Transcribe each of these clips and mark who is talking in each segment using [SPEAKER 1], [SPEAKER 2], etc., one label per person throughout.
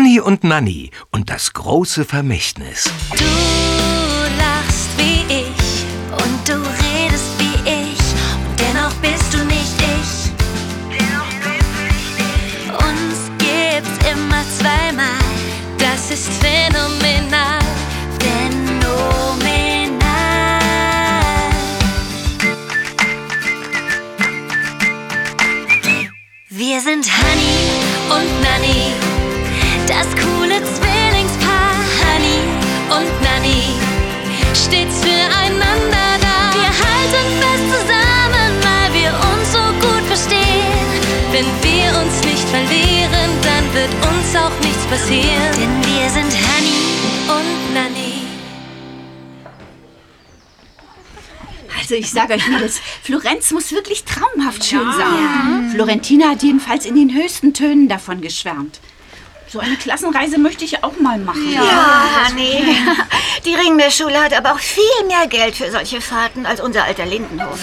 [SPEAKER 1] Hanni und Nanni und das große Vermächtnis.
[SPEAKER 2] Du lachst wie ich und du redest passieren. Denn wir sind Honey und Nanny.
[SPEAKER 3] Also ich sage euch Mädels, Florenz muss wirklich traumhaft schön sein. Florentina hat jedenfalls in den höchsten Tönen davon geschwärmt. So eine Klassenreise möchte ich auch mal machen.
[SPEAKER 4] Ja, Hanni. Die Ringmeerschule hat aber auch viel mehr Geld für solche Fahrten als unser alter Lindenhof.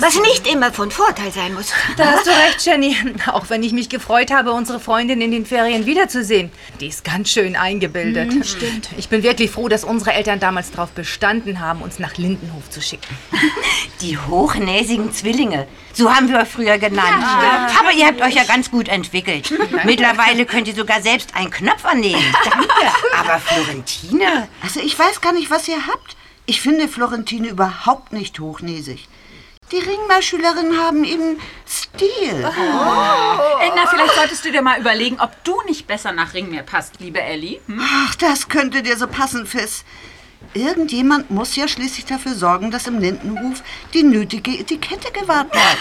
[SPEAKER 4] Was nicht immer von Vorteil sein muss.
[SPEAKER 5] Da hast du recht, Jenny. Auch wenn ich mich gefreut habe, unsere Freundin in den Ferien wiederzusehen. Die ist ganz schön eingebildet. stimmt. Ich bin wirklich froh, dass unsere Eltern damals darauf bestanden haben, uns nach Lindenhof zu schicken.
[SPEAKER 6] Die hochnäsigen Zwillinge. So haben wir euch früher genannt. Aber ihr habt euch ja ganz gut entwickelt. Mittlerweile könnt ihr sogar selbst einen Knopf annehmen. Danke. Aber Florentine?
[SPEAKER 7] Also ich weiß gar nicht, was ihr habt. Ich finde Florentine überhaupt nicht hochnäsig. Die Ringmar-Schülerinnen haben eben Stil.
[SPEAKER 8] Na, vielleicht solltest du dir mal überlegen, ob du nicht besser nach Ringmeer passt, liebe Ellie. Hm?
[SPEAKER 7] Ach, das könnte dir so passen, Fiss. Irgendjemand muss ja schließlich dafür sorgen, dass im Lindenhof die nötige Etikette gewahrt bleibt.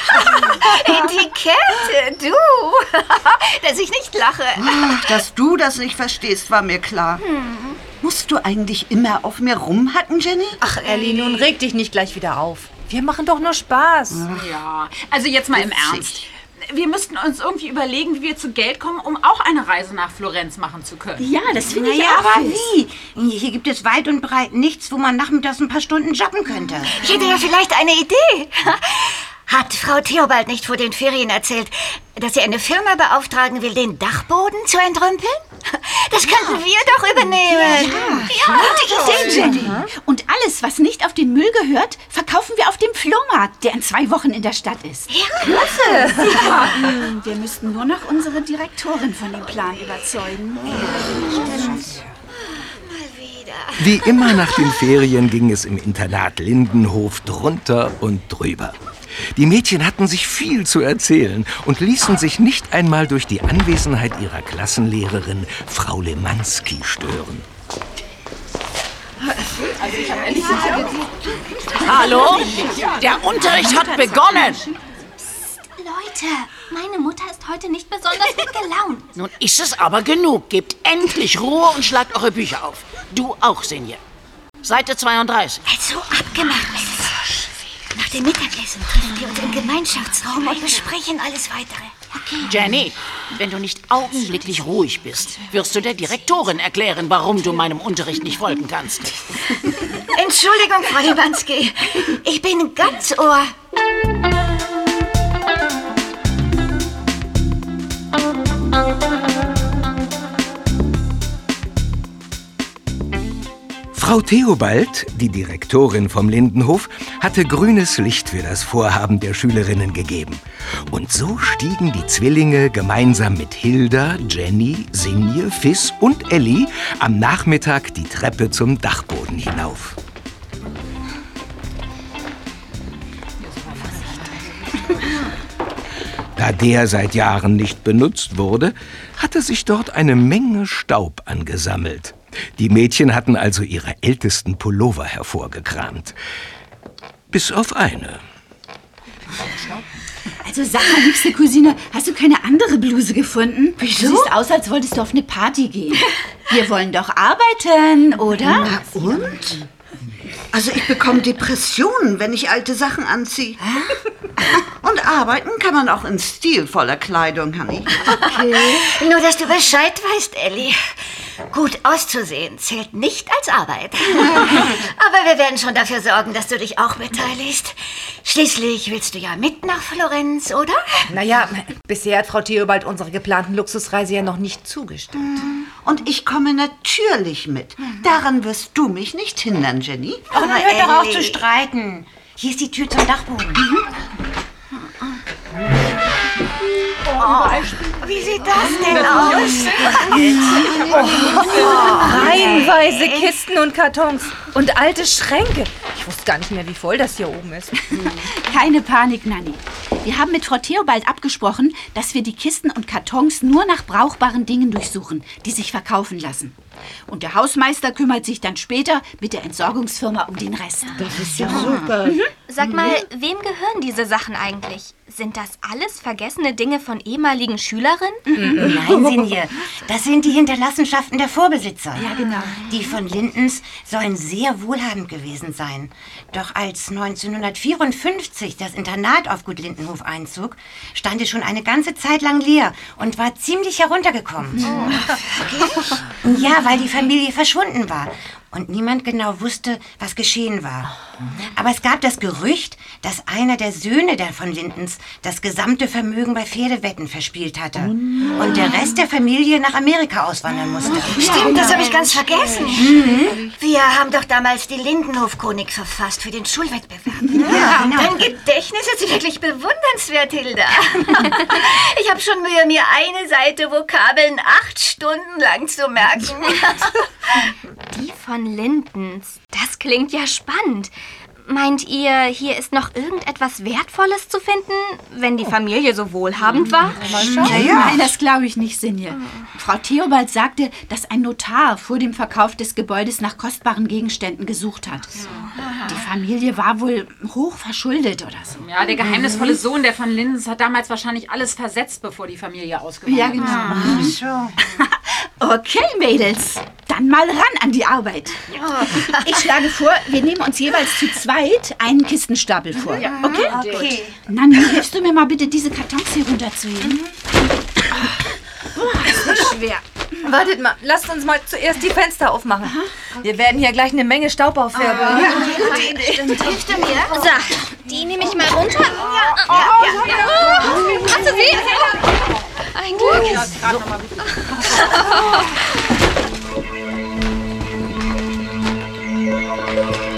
[SPEAKER 4] Etikette, du. Dass ich nicht lache.
[SPEAKER 7] Ach, dass du das nicht verstehst, war mir klar. Musst du eigentlich immer auf mir rumhacken, Jenny?
[SPEAKER 5] Ach, Ellie, nun reg dich nicht gleich wieder auf. Wir machen doch nur Spaß.
[SPEAKER 8] Ja, also jetzt mal im
[SPEAKER 7] Witzig.
[SPEAKER 8] Ernst. Wir müssten uns irgendwie überlegen, wie wir zu Geld kommen, um auch eine Reise nach Florenz machen zu können.
[SPEAKER 3] Ja, das finde ich
[SPEAKER 6] Naja,
[SPEAKER 3] auch.
[SPEAKER 6] aber wie? Hier gibt es weit und breit nichts, wo man nachmittags ein paar Stunden joggen könnte.
[SPEAKER 4] Ich hätte ja vielleicht eine Idee. Hat Frau Theobald nicht vor den Ferien erzählt, dass sie eine Firma beauftragen will, den Dachboden zu entrümpeln? Das könnten wir doch übernehmen. Ja,
[SPEAKER 3] Gute Idee, Jenny. Und alles, was nicht auf den Müll gehört, verkaufen wir auf dem Flohmarkt, der in zwei Wochen in der Stadt ist. Hm, Wir müssten nur noch unsere Direktorin von dem Plan überzeugen.
[SPEAKER 1] Wie immer nach den Ferien ging es im Internat Lindenhof drunter und drüber. Die Mädchen hatten sich viel zu erzählen und ließen sich nicht einmal durch die Anwesenheit ihrer Klassenlehrerin Frau Lemanski stören.
[SPEAKER 9] Hallo? Der Unterricht hat begonnen.
[SPEAKER 2] Leute, meine Mutter ist heute nicht besonders gut gelaunt.
[SPEAKER 9] Nun ist es aber genug. Gebt endlich Ruhe und schlagt eure Bücher auf. Du auch, Senior. Seite 32.
[SPEAKER 4] Also abgemacht, Mrs. Nach dem Mittagessen treffen wir uns im Gemeinschaftsraum und besprechen alles Weitere.
[SPEAKER 9] Jenny, wenn du nicht augenblicklich ruhig bist, wirst du der Direktorin erklären, warum du meinem Unterricht nicht folgen kannst.
[SPEAKER 4] Entschuldigung, Frau Libanski. Ich bin ganz Ohr.
[SPEAKER 1] Frau Theobald, die Direktorin vom Lindenhof, hatte grünes Licht für das Vorhaben der Schülerinnen gegeben. Und so stiegen die Zwillinge gemeinsam mit Hilda, Jenny, Sinje, Fiss und Elli am Nachmittag die Treppe zum Dachboden hinauf. Da der seit Jahren nicht benutzt wurde, hatte sich dort eine Menge Staub angesammelt. Die Mädchen hatten also ihre ältesten Pullover hervorgekramt. Bis auf eine.
[SPEAKER 3] Also sag mal, liebste Cousine, hast du keine andere Bluse gefunden? Wieso? Du siehst aus, als wolltest du auf eine Party gehen. Wir wollen doch arbeiten, oder?
[SPEAKER 7] Na und? Also ich bekomme Depressionen, wenn ich alte Sachen anziehe. Und arbeiten kann man auch in stilvoller Kleidung, Honey.
[SPEAKER 4] Nur, dass du Bescheid weißt, Ellie. Gut auszusehen zählt nicht als Arbeit. Aber wir werden schon dafür sorgen, dass du dich auch beteiligst. Schließlich willst du ja mit nach Florenz, oder?
[SPEAKER 5] Naja, bisher hat Frau Theobald unserer geplanten Luxusreise ja noch nicht zugestimmt.
[SPEAKER 7] Und ich komme natürlich mit. Daran wirst du mich nicht hindern, Jenny.
[SPEAKER 6] Oh, na, hört doch auf zu streiten. Hier ist die Tür zum Dachboden.
[SPEAKER 4] Wie sieht das denn aus?
[SPEAKER 5] Reihenweise Kisten und Kartons und alte Schränke. Ich wusste gar nicht mehr, wie voll das hier oben ist.
[SPEAKER 3] Keine Panik, Nanni. Wir haben mit Frau Theobald abgesprochen, dass wir die Kisten und Kartons nur nach brauchbaren Dingen durchsuchen, die sich verkaufen lassen. Und der Hausmeister kümmert sich dann später mit der Entsorgungsfirma um den Rest.
[SPEAKER 7] Das ist ja super.
[SPEAKER 10] Sag mal, wem gehören diese Sachen eigentlich? Sind das alles vergessene Dinge von ehemaligen Schülerinnen?
[SPEAKER 6] Nein, Sinje, das sind die Hinterlassenschaften der Vorbesitzer.
[SPEAKER 3] Ja, genau.
[SPEAKER 6] Die von Lindens sollen sehr wohlhabend gewesen sein. Doch als 1954 das Internat auf Gut Lindenhof einzog, stand es schon eine ganze Zeit lang leer und war ziemlich heruntergekommen. Ja, weil die Familie verschwunden war und niemand genau wusste, was geschehen war. Aber es gab das Gerücht, dass einer der Söhne der von Lindens das gesamte Vermögen bei Pferdewetten verspielt hatte und der Rest der Familie nach Amerika auswandern musste.
[SPEAKER 4] Stimmt, das habe ich ganz vergessen. Wir haben doch damals die Lindenhof-Chronik verfasst für den Schulwettbewerb.
[SPEAKER 6] Ja, genau.
[SPEAKER 4] Dein Gedächtnis ist wirklich bewundernswert, Hilda. ich habe schon Mühe, mir eine Seite Vokabeln acht Stunden lang zu merken.
[SPEAKER 10] Die von Lindens. Das klingt ja spannend. Meint ihr, hier ist noch irgendetwas Wertvolles zu finden, wenn die Familie so wohlhabend war?
[SPEAKER 3] Nein, das glaube ich nicht, Sinje. Frau Theobald sagte, dass ein Notar vor dem Verkauf des Gebäudes nach kostbaren Gegenständen gesucht hat. Die Familie war wohl hoch verschuldet oder so.
[SPEAKER 8] Ja, der geheimnisvolle Sohn der von Lindens hat damals wahrscheinlich alles versetzt, bevor die Familie ausgewandert
[SPEAKER 3] Ja,
[SPEAKER 8] ist.
[SPEAKER 3] genau. Okay, Mädels, dann mal ran an die Arbeit. Ich schlage vor, wir nehmen uns jeweils zu zweit einen Kistenstapel vor. Okay?
[SPEAKER 4] Okay.
[SPEAKER 3] Nanni, hilfst du mir mal bitte, diese Kartons hier runterzuheben? Boah, ist das schwer.
[SPEAKER 5] Wartet mal, lasst uns mal zuerst die Fenster aufmachen. Wir werden hier gleich eine Menge Staub aufwerfen.
[SPEAKER 4] Hilfst du mir?
[SPEAKER 10] So, die nehme ich mal runter. Ja, ja, ja. Hast du sie? Ein Glück.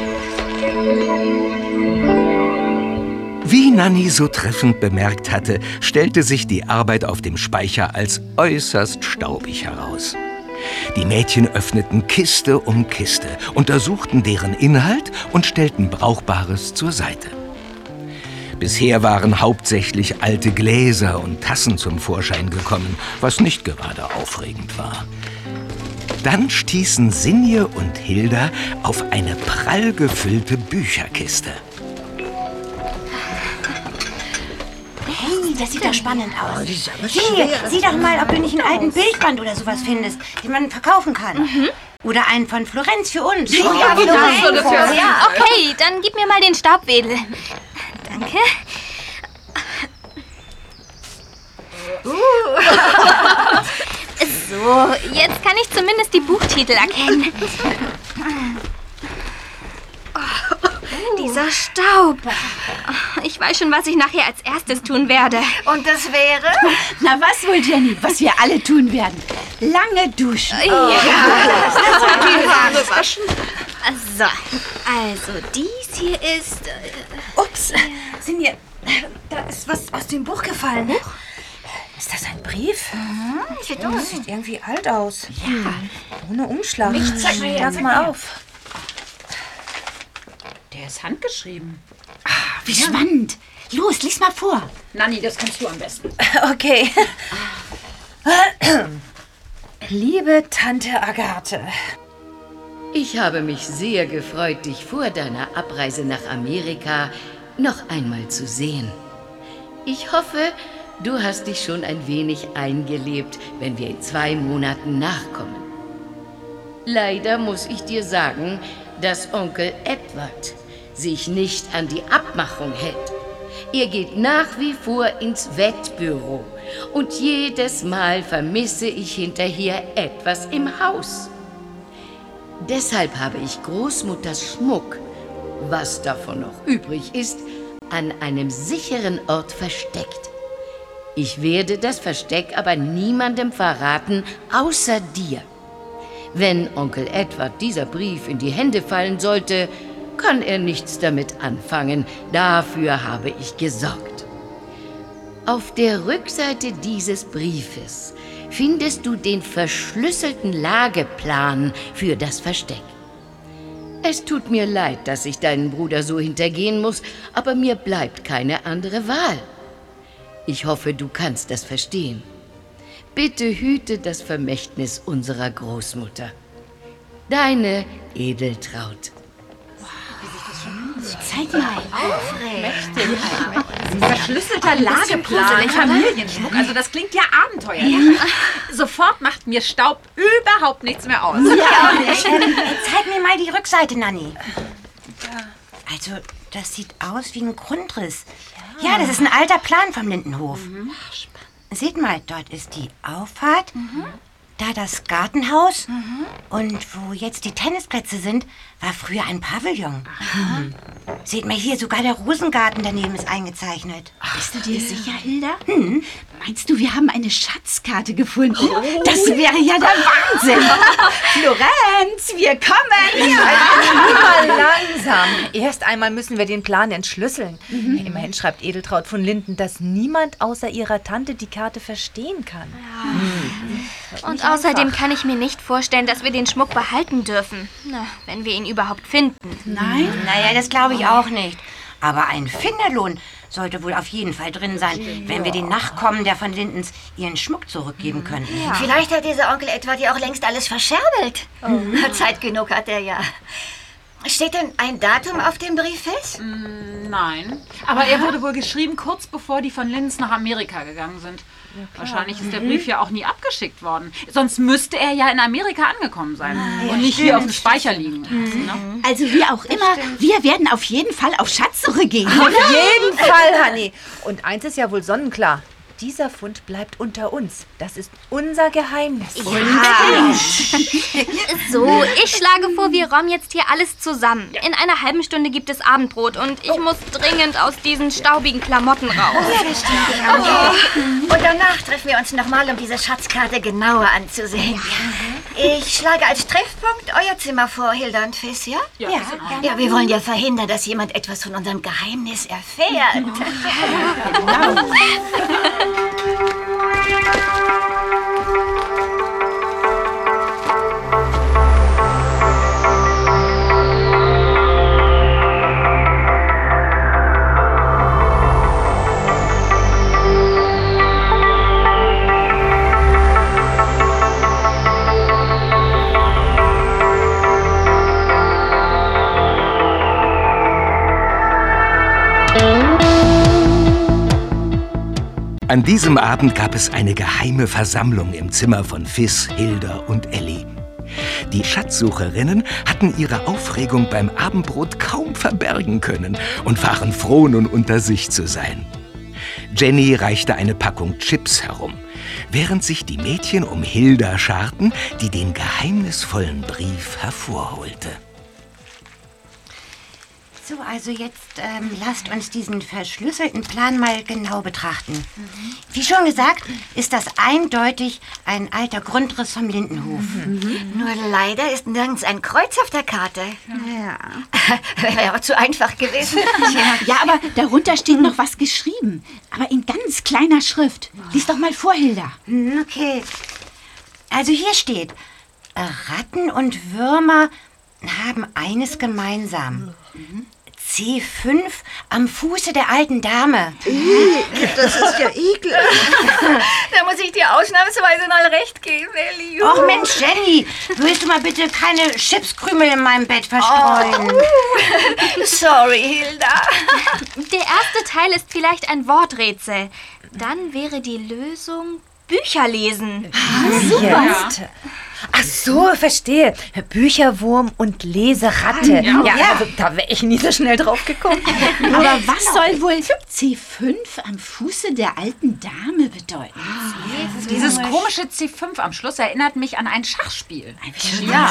[SPEAKER 1] Wie Nanni so treffend bemerkt hatte, stellte sich die Arbeit auf dem Speicher als äußerst staubig heraus. Die Mädchen öffneten Kiste um Kiste, untersuchten deren Inhalt und stellten Brauchbares zur Seite. Bisher waren hauptsächlich alte Gläser und Tassen zum Vorschein gekommen, was nicht gerade aufregend war. Dann stießen Sinje und Hilda auf eine prall gefüllte Bücherkiste.
[SPEAKER 6] Hey, das sieht doch spannend aus. Sinje, sieh doch mal, ob du nicht einen alten Bildband oder sowas findest, den man verkaufen kann. Oder einen von Florenz für uns.
[SPEAKER 4] Ja, Florenz. Ja.
[SPEAKER 10] Okay, dann gib mir mal den Staubwedel. Danke. So, jetzt kann ich zumindest die Buchtitel erkennen. Oh, dieser Staub. Ich weiß schon, was ich nachher als erstes tun werde.
[SPEAKER 4] Und das wäre?
[SPEAKER 3] Na was wohl, Jenny, was wir alle tun werden? Lange duschen.
[SPEAKER 10] So, also dies hier ist... äh,
[SPEAKER 5] Ups, Sinje, da ist was aus dem Buch gefallen. Ist das ein Brief? Das sieht irgendwie alt aus. Ja. Ohne Umschlag. Ich zeig mir das mal auf.
[SPEAKER 8] Der ist handgeschrieben.
[SPEAKER 3] Wie spannend. Los, lies mal vor.
[SPEAKER 8] Nanni, das kannst du am besten.
[SPEAKER 5] Okay. Liebe Tante Agathe,
[SPEAKER 11] Ich habe mich sehr gefreut, dich vor deiner Abreise nach Amerika noch einmal zu sehen. Ich hoffe, du hast dich schon ein wenig eingelebt, wenn wir in zwei Monaten nachkommen. Leider muss ich dir sagen, dass Onkel Edward sich nicht an die Abmachung hält. Ihr geht nach wie vor ins Wettbüro und jedes Mal vermisse ich hinterher etwas im Haus. Deshalb habe ich Großmutters Schmuck, was davon noch übrig ist, an einem sicheren Ort versteckt. Ich werde das Versteck aber niemandem verraten, außer dir. Wenn Onkel Edward dieser Brief in die Hände fallen sollte, kann er nichts damit anfangen. Dafür habe ich gesorgt. Auf der Rückseite dieses Briefes findest du den verschlüsselten Lageplan für das Versteck. Es tut mir leid, dass ich deinen Bruder so hintergehen muss, aber mir bleibt keine andere Wahl. Ich hoffe, du kannst das verstehen. Bitte hüte das Vermächtnis unserer Großmutter. Deine Edeltraut.
[SPEAKER 3] Zeig mal.
[SPEAKER 8] Verschlüsselter Lageplan, Familienschmuck. Also das klingt ja abenteuerlich. Sofort macht mir Staub überhaupt nichts mehr aus.
[SPEAKER 6] Ja, ähm, zeig mir mal die Rückseite, Nanni. Also, das sieht aus wie ein Grundriss. Ja, das ist ein alter Plan vom Lindenhof. Seht mal, dort ist die Auffahrt, da das Gartenhaus und wo jetzt die Tennisplätze sind, war früher ein Pavillon. Seht mal hier, sogar der Rosengarten daneben ist eingezeichnet.
[SPEAKER 3] Bist du dir sicher, Hilda? Meinst du, wir haben eine Schatzkarte gefunden? Das wäre ja der Wahnsinn. Florenz, wir kommen.
[SPEAKER 5] Mal langsam. Erst einmal müssen wir den Plan entschlüsseln. Immerhin schreibt Edeltraut von Linden, dass niemand außer ihrer Tante die Karte verstehen kann.
[SPEAKER 10] Und außerdem kann ich mir nicht vorstellen, dass wir den Schmuck behalten dürfen. Na, wenn wir ihn überhaupt finden.
[SPEAKER 3] Nein?
[SPEAKER 6] Naja, das glaube ich auch nicht. Aber ein Finderlohn sollte wohl auf jeden Fall drin sein, wenn wir den Nachkommen der von Lindens ihren Schmuck zurückgeben könnten.
[SPEAKER 4] Vielleicht hat dieser Onkel Edward ja auch längst alles verscherbelt. Zeit genug hat er ja. Steht denn ein Datum auf dem Brief fest?
[SPEAKER 8] Nein. Aber er wurde wohl geschrieben, kurz bevor die von Linz nach Amerika gegangen sind. Wahrscheinlich ist der Brief ja auch nie abgeschickt worden. Sonst müsste er ja in Amerika angekommen sein und nicht hier auf dem Speicher liegen. Ne?
[SPEAKER 3] Also wie auch immer, wir werden auf jeden Fall auf Schatzsuche gehen.
[SPEAKER 5] Auf jeden Fall, Hanni. Und eins ist ja wohl sonnenklar. Dieser Fund bleibt unter uns. Das ist unser Geheimnis.
[SPEAKER 10] So, ich schlage vor, wir räumen jetzt hier alles zusammen. In einer halben Stunde gibt es Abendbrot und ich muss dringend aus diesen staubigen Klamotten raus.
[SPEAKER 4] Und danach treffen wir uns nochmal, um diese Schatzkarte genauer anzusehen. Ich schlage als Treffpunkt euer Zimmer vor, Hilda und Fiss, ja?
[SPEAKER 8] Ja,
[SPEAKER 4] ja. Ja, wir wollen ja verhindern, dass jemand etwas von unserem Geheimnis erfährt.
[SPEAKER 1] An diesem Abend gab es eine geheime Versammlung im Zimmer von Fiss, Hilda und Ellie. Die Schatzsucherinnen hatten ihre Aufregung beim Abendbrot kaum verbergen können und waren froh, nun unter sich zu sein. Jenny reichte eine Packung Chips herum, während sich die Mädchen um Hilda scharten, die den geheimnisvollen Brief hervorholte.
[SPEAKER 6] So, also jetzt ähm, lasst uns diesen verschlüsselten Plan mal genau betrachten. Wie schon gesagt, ist das eindeutig ein alter Grundriss vom Lindenhof.
[SPEAKER 4] Nur leider ist nirgends ein Kreuz auf der Karte. Ja. Wäre aber zu einfach gewesen.
[SPEAKER 3] Ja, aber darunter steht noch was geschrieben. Aber in ganz kleiner Schrift. Lies doch mal vor, Hilda.
[SPEAKER 6] Hm, Okay. Also hier steht, Ratten und Würmer haben eines gemeinsam. C5 am Fuße der alten Dame.
[SPEAKER 7] Das ist ja ekelhaft.
[SPEAKER 4] Da muss ich dir ausnahmsweise mal recht geben, Ellie.
[SPEAKER 6] Och Mensch, Jenny, willst du mal bitte keine Chipskrümel in meinem Bett verstreuen?
[SPEAKER 4] Sorry, Hilda.
[SPEAKER 10] Der erste Teil ist vielleicht ein Worträtsel. Dann wäre die Lösung Bücher lesen.
[SPEAKER 5] Jetzt.
[SPEAKER 6] Ach
[SPEAKER 5] so, verstehe. Bücherwurm und Leseratte. Ja, also da wäre ich nie so schnell drauf gekommen.
[SPEAKER 3] Aber was soll wohl C5 am Fuße der alten Dame bedeuten?
[SPEAKER 8] Dieses komische C5 am Schluss erinnert mich an ein Schachspiel.
[SPEAKER 3] Ja.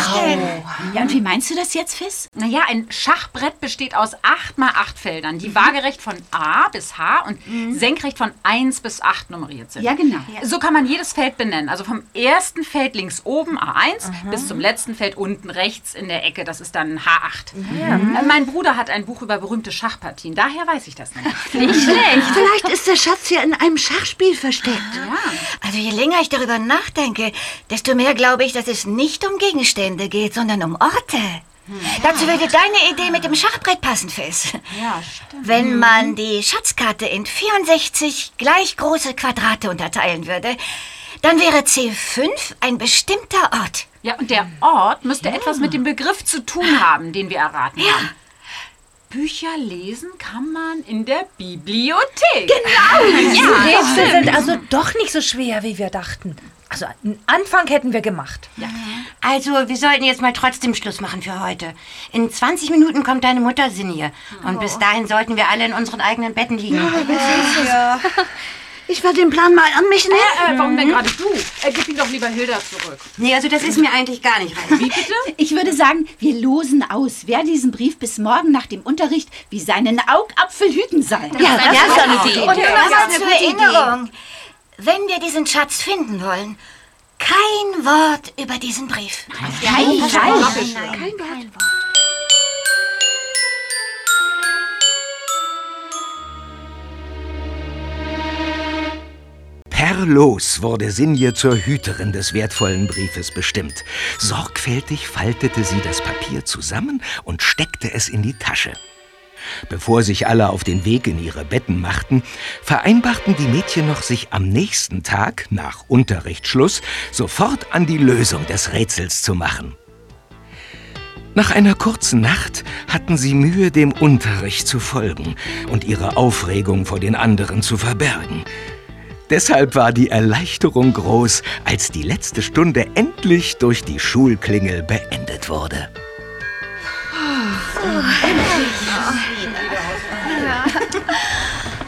[SPEAKER 3] ja, und wie meinst du das jetzt, Fiss?
[SPEAKER 8] Naja, ein Schachbrett besteht aus 8 mal 8 Feldern, die waagerecht von A bis H und senkrecht von 1 bis 8 nummeriert sind.
[SPEAKER 3] Ja, genau.
[SPEAKER 8] So kann man jedes Feld benennen. Also vom ersten Feld links oben A1 bis zum letzten Feld unten rechts in der Ecke, das ist dann H8. Äh, Mein Bruder hat ein Buch über berühmte Schachpartien, daher weiß ich das nicht.
[SPEAKER 3] Nicht schlecht.
[SPEAKER 7] Vielleicht ist der Schatz ja in einem Schachspiel versteckt.
[SPEAKER 4] Also je länger ich darüber nachdenke, desto mehr glaube ich, dass es nicht um Gegenstände geht, sondern um Orte. Dazu würde deine Idee mit dem Schachbrett passen, Fizz.
[SPEAKER 8] Ja, stimmt.
[SPEAKER 4] Wenn man die Schatzkarte in 64 gleich große Quadrate unterteilen würde, dann wäre C5 ein bestimmter Ort.
[SPEAKER 8] Ja, und der Ort müsste etwas mit dem Begriff zu tun haben, den wir erraten haben. Bücher lesen kann man in der Bibliothek.
[SPEAKER 5] Die Rätsel sind also doch nicht so schwer, wie wir dachten. Also einen Anfang hätten wir gemacht.
[SPEAKER 6] Also, wir sollten jetzt mal trotzdem Schluss machen für heute. In 20 Minuten kommt deine Mutter Sinje. Und bis dahin sollten wir alle in unseren eigenen Betten liegen.
[SPEAKER 7] Ich werde den Plan mal an mich nehmen.
[SPEAKER 8] Äh, warum denn gerade du? Äh, gib ihn doch lieber Hilda zurück.
[SPEAKER 6] Nee, also das ist mir eigentlich gar nicht recht.
[SPEAKER 8] Wie bitte?
[SPEAKER 3] Ich würde sagen, wir losen aus, wer diesen Brief bis morgen nach dem Unterricht wie seinen Augapfel hüten soll.
[SPEAKER 7] Ja, das ist eine Idee.
[SPEAKER 4] Und nochmal zur Erinnerung, wenn wir diesen Schatz finden wollen, kein Wort über diesen Brief.
[SPEAKER 3] Kein Fall.
[SPEAKER 1] Per Los wurde Sinje zur Hüterin des wertvollen Briefes bestimmt. Sorgfältig faltete sie das Papier zusammen und steckte es in die Tasche. Bevor sich alle auf den Weg in ihre Betten machten, vereinbarten die Mädchen noch, sich am nächsten Tag, nach Unterrichtsschluss, sofort an die Lösung des Rätsels zu machen. Nach einer kurzen Nacht hatten sie Mühe, dem Unterricht zu folgen und ihre Aufregung vor den anderen zu verbergen. Deshalb war die Erleichterung groß, als die letzte Stunde endlich durch die Schulklingel beendet wurde.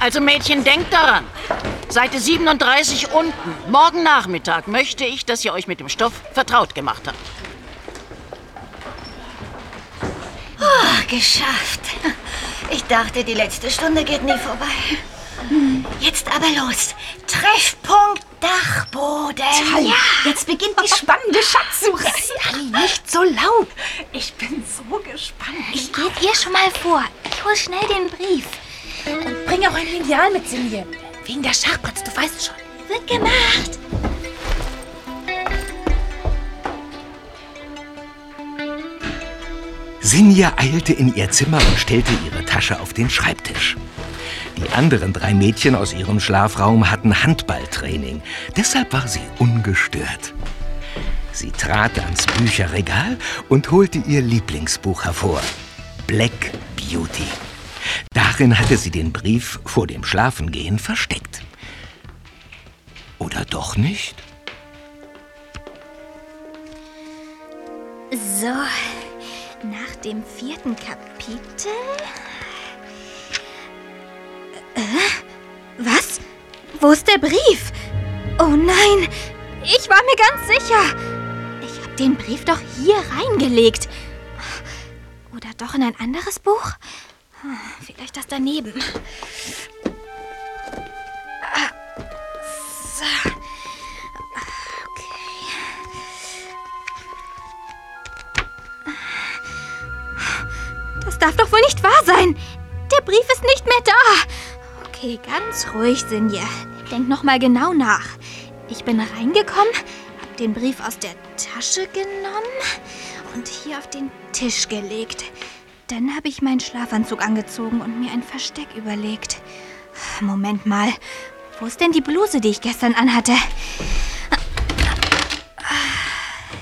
[SPEAKER 9] Also Mädchen, denkt daran. Seite 37 unten. Morgen Nachmittag möchte ich, dass ihr euch mit dem Stoff vertraut gemacht habt.
[SPEAKER 4] Ah, geschafft. Ich dachte, die letzte Stunde geht nie vorbei. Jetzt aber los. Treffpunkt Dachboden.
[SPEAKER 3] Toll. Jetzt beginnt die spannende Schatzsuche.
[SPEAKER 5] Nicht so laut.
[SPEAKER 8] Ich bin so gespannt.
[SPEAKER 10] Ich gebe ihr schon mal vor. Ich hol schnell den Brief.
[SPEAKER 5] Bring auch ein Lineal mit, Sinje. Wegen der Schachbretts, du weißt schon.
[SPEAKER 10] Wird gemacht.
[SPEAKER 1] Sinja eilte in ihr Zimmer und stellte ihre Tasche auf den Schreibtisch. Die anderen drei Mädchen aus ihrem Schlafraum hatten Handballtraining. Deshalb war sie ungestört. Sie trat ans Bücherregal und holte ihr Lieblingsbuch hervor. Black Beauty. Darin hatte sie den Brief vor dem Schlafengehen versteckt. Oder doch nicht?
[SPEAKER 10] So, nach dem vierten Kapitel. Äh, was? Wo ist der Brief? Oh nein, ich war mir ganz sicher. Ich habe den Brief doch hier reingelegt. Oder doch in ein anderes Buch? Hm, Vielleicht das daneben. So. Das darf doch wohl nicht wahr sein. Der Brief ist nicht mehr da. Okay, ganz ruhig, Sinje. Denk noch mal genau nach. Ich bin reingekommen, hab den Brief aus der Tasche genommen und hier auf den Tisch gelegt. Dann habe ich meinen Schlafanzug angezogen und mir ein Versteck überlegt. Moment mal. Wo ist denn die Bluse, die ich gestern anhatte?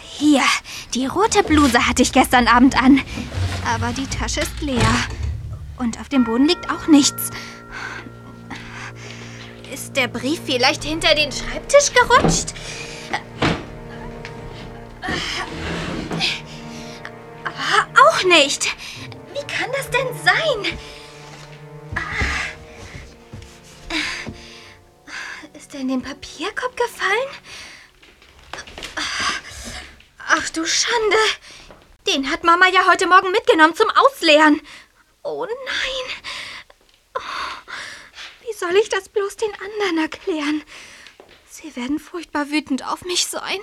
[SPEAKER 10] Hier, die rote Bluse hatte ich gestern Abend an. Aber die Tasche ist leer. Und auf dem Boden liegt auch nichts. Ist der Brief vielleicht hinter den Schreibtisch gerutscht? Auch nicht. Wie kann das denn sein? Ist er in den Papierkorb gefallen? Ach du Schande. Den hat Mama ja heute Morgen mitgenommen zum Ausleeren. Oh nein. Oh, soll ich das bloß den anderen erklären? Sie werden furchtbar wütend auf mich sein.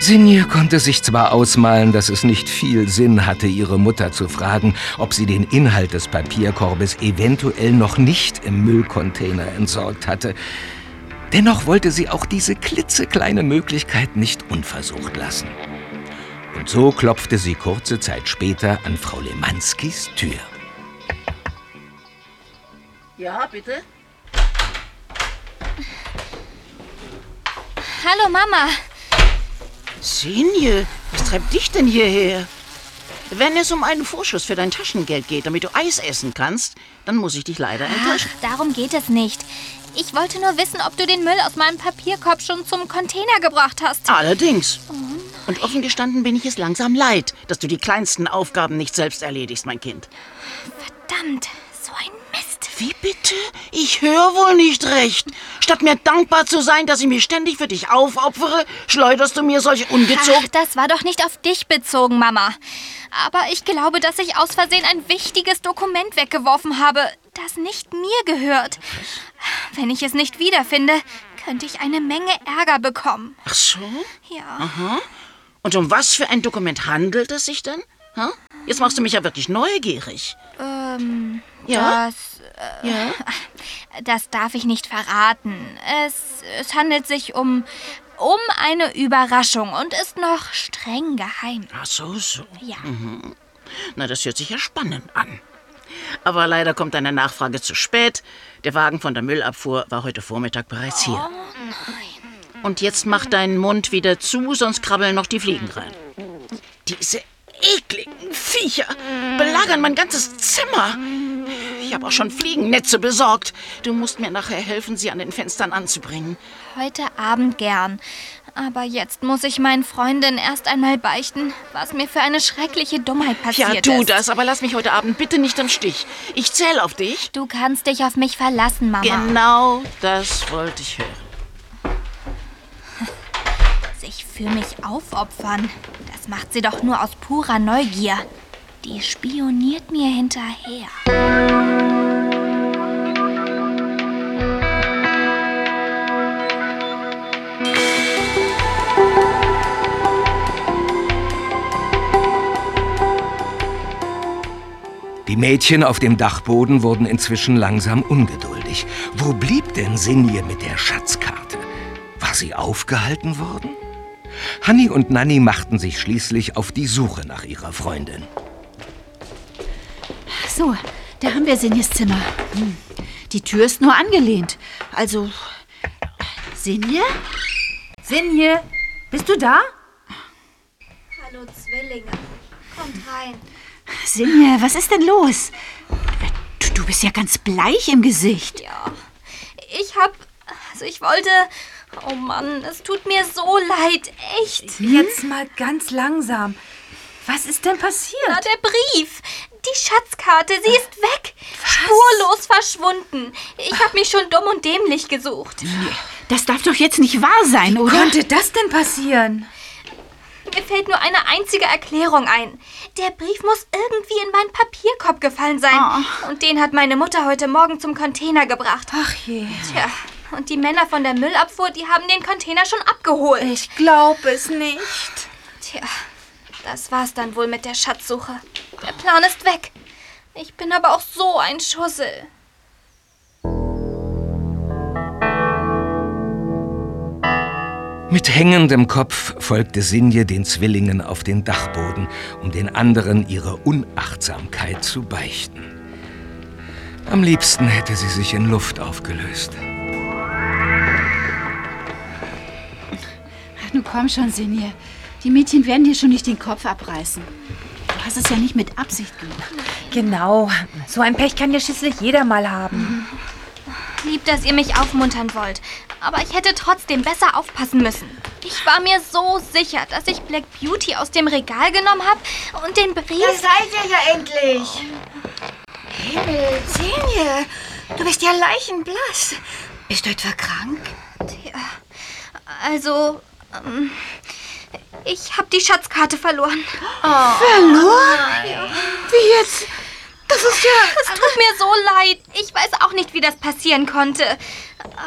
[SPEAKER 1] Sinje konnte sich zwar ausmalen, dass es nicht viel Sinn hatte, ihre Mutter zu fragen, ob sie den Inhalt des Papierkorbes eventuell noch nicht im Müllcontainer entsorgt hatte. Dennoch wollte sie auch diese klitzekleine Möglichkeit nicht unversucht lassen. Und so klopfte sie kurze Zeit später an Frau Lemanskis Tür.
[SPEAKER 9] Ja, bitte?
[SPEAKER 10] Hallo Mama.
[SPEAKER 9] Sinje, was treibt dich denn hierher? Wenn es um einen Vorschuss für dein Taschengeld geht, damit du Eis essen kannst, dann muss ich dich leider enttäuschen.
[SPEAKER 10] Ach, darum geht es nicht. Ich wollte nur wissen, ob du den Müll aus meinem Papierkorb schon zum Container gebracht hast.
[SPEAKER 9] Allerdings. Und offen gestanden bin ich es langsam leid, dass du die kleinsten Aufgaben nicht selbst erledigst, mein Kind.
[SPEAKER 10] Verdammt, so ein Mist.
[SPEAKER 9] Wie bitte? Ich höre wohl nicht recht. Statt mir dankbar zu sein, dass ich mich ständig für dich aufopfere, schleuderst du mir solche
[SPEAKER 10] Ach,
[SPEAKER 9] ungezogen...
[SPEAKER 10] das war doch nicht auf dich bezogen, Mama. Aber ich glaube, dass ich aus Versehen ein wichtiges Dokument weggeworfen habe, das nicht mir gehört. Wenn ich es nicht wiederfinde, könnte ich eine Menge Ärger bekommen.
[SPEAKER 9] Ach so?
[SPEAKER 10] Ja.
[SPEAKER 9] Aha. Und um was für ein Dokument handelt es sich denn? Ha? Jetzt machst du mich ja wirklich neugierig.
[SPEAKER 10] Ähm,
[SPEAKER 9] Ja?
[SPEAKER 10] das. Äh, Das darf ich nicht verraten. Es, es handelt sich um. um eine Überraschung und ist noch streng geheim.
[SPEAKER 9] Ach so, so.
[SPEAKER 10] Ja.
[SPEAKER 9] Mhm. Na, das hört sich ja spannend an. Aber leider kommt deine Nachfrage zu spät. Der Wagen von der Müllabfuhr war heute Vormittag bereits hier. Und jetzt mach deinen Mund wieder zu, sonst krabbeln noch die Fliegen rein. Diese ekligen Viecher belagern mein ganzes Zimmer. Ich habe auch schon Fliegennetze besorgt. Du musst mir nachher helfen, sie an den Fenstern anzubringen.
[SPEAKER 10] Heute Abend gern. Aber jetzt muss ich meinen Freundinnen erst einmal beichten, was mir für eine schreckliche Dummheit
[SPEAKER 9] Ja,
[SPEAKER 10] passiert
[SPEAKER 9] tu
[SPEAKER 10] ist.
[SPEAKER 9] das, aber lass mich heute Abend bitte nicht im Stich. Ich zähle auf dich.
[SPEAKER 10] Du kannst dich auf mich verlassen, Mama.
[SPEAKER 9] Genau das wollte ich hören.
[SPEAKER 10] Sich für mich aufopfern, das macht sie doch nur aus purer Neugier. Die spioniert mir hinterher.
[SPEAKER 1] Die Mädchen auf dem Dachboden wurden inzwischen langsam ungeduldig. Wo blieb denn Sinje mit der Schatzkarte? War sie aufgehalten worden? Hanni und Nanni machten sich schließlich auf die Suche nach ihrer Freundin.
[SPEAKER 3] So, da haben wir Sinjes Zimmer. Hm. Die Tür ist nur angelehnt. Also, Sinje?
[SPEAKER 5] Sinje, bist du da?
[SPEAKER 10] Hallo Zwillinge, kommt rein.
[SPEAKER 3] Sinje, was ist denn los? Du, du bist ja ganz bleich im Gesicht.
[SPEAKER 10] Ja, ich hab. Also ich wollte. Oh Mann, es tut mir so leid, echt.
[SPEAKER 5] Jetzt mal ganz langsam. Was ist denn passiert?
[SPEAKER 10] Na, der Brief. Die Schatzkarte, sie ist weg. Spurlos verschwunden. Ich habe mich schon dumm und dämlich gesucht.
[SPEAKER 3] Das darf doch jetzt nicht wahr sein, oder?
[SPEAKER 5] Konnte das denn passieren?
[SPEAKER 10] Mir fällt nur eine einzige Erklärung ein. Der Brief muss irgendwie in meinen Papierkorb gefallen sein. Und den hat meine Mutter heute Morgen zum Container gebracht.
[SPEAKER 5] Ach je.
[SPEAKER 10] Tja, und die Männer von der Müllabfuhr, die haben den Container schon abgeholt.
[SPEAKER 5] Ich glaube es nicht.
[SPEAKER 10] Tja, das war's dann wohl mit der Schatzsuche. Der Plan ist weg. Ich bin aber auch so ein Schussel.
[SPEAKER 1] Mit hängendem Kopf folgte Sinje den Zwillingen auf den Dachboden, um den anderen ihre Unachtsamkeit zu beichten. Am liebsten hätte sie sich in Luft aufgelöst.
[SPEAKER 3] Nun komm schon, Sinje. Die Mädchen werden dir schon nicht den Kopf abreißen. hast es ja nicht mit Absicht gemacht.
[SPEAKER 5] Genau. So ein Pech kann ja schließlich jeder mal haben.
[SPEAKER 10] Lieb, dass ihr mich aufmuntern wollt. Aber ich hätte trotzdem besser aufpassen müssen. Ich war mir so sicher, dass ich Black Beauty aus dem Regal genommen habe und den Brief.
[SPEAKER 4] Da seid ihr ja endlich. Himmel, Senje, du bist ja leichenblass. Bist du etwa krank?
[SPEAKER 10] Also, ähm, ich habe die Schatzkarte verloren.
[SPEAKER 7] Verloren? Wie jetzt? Das ist ja...
[SPEAKER 10] Es tut mir so leid. Ich weiß auch nicht, wie das passieren konnte.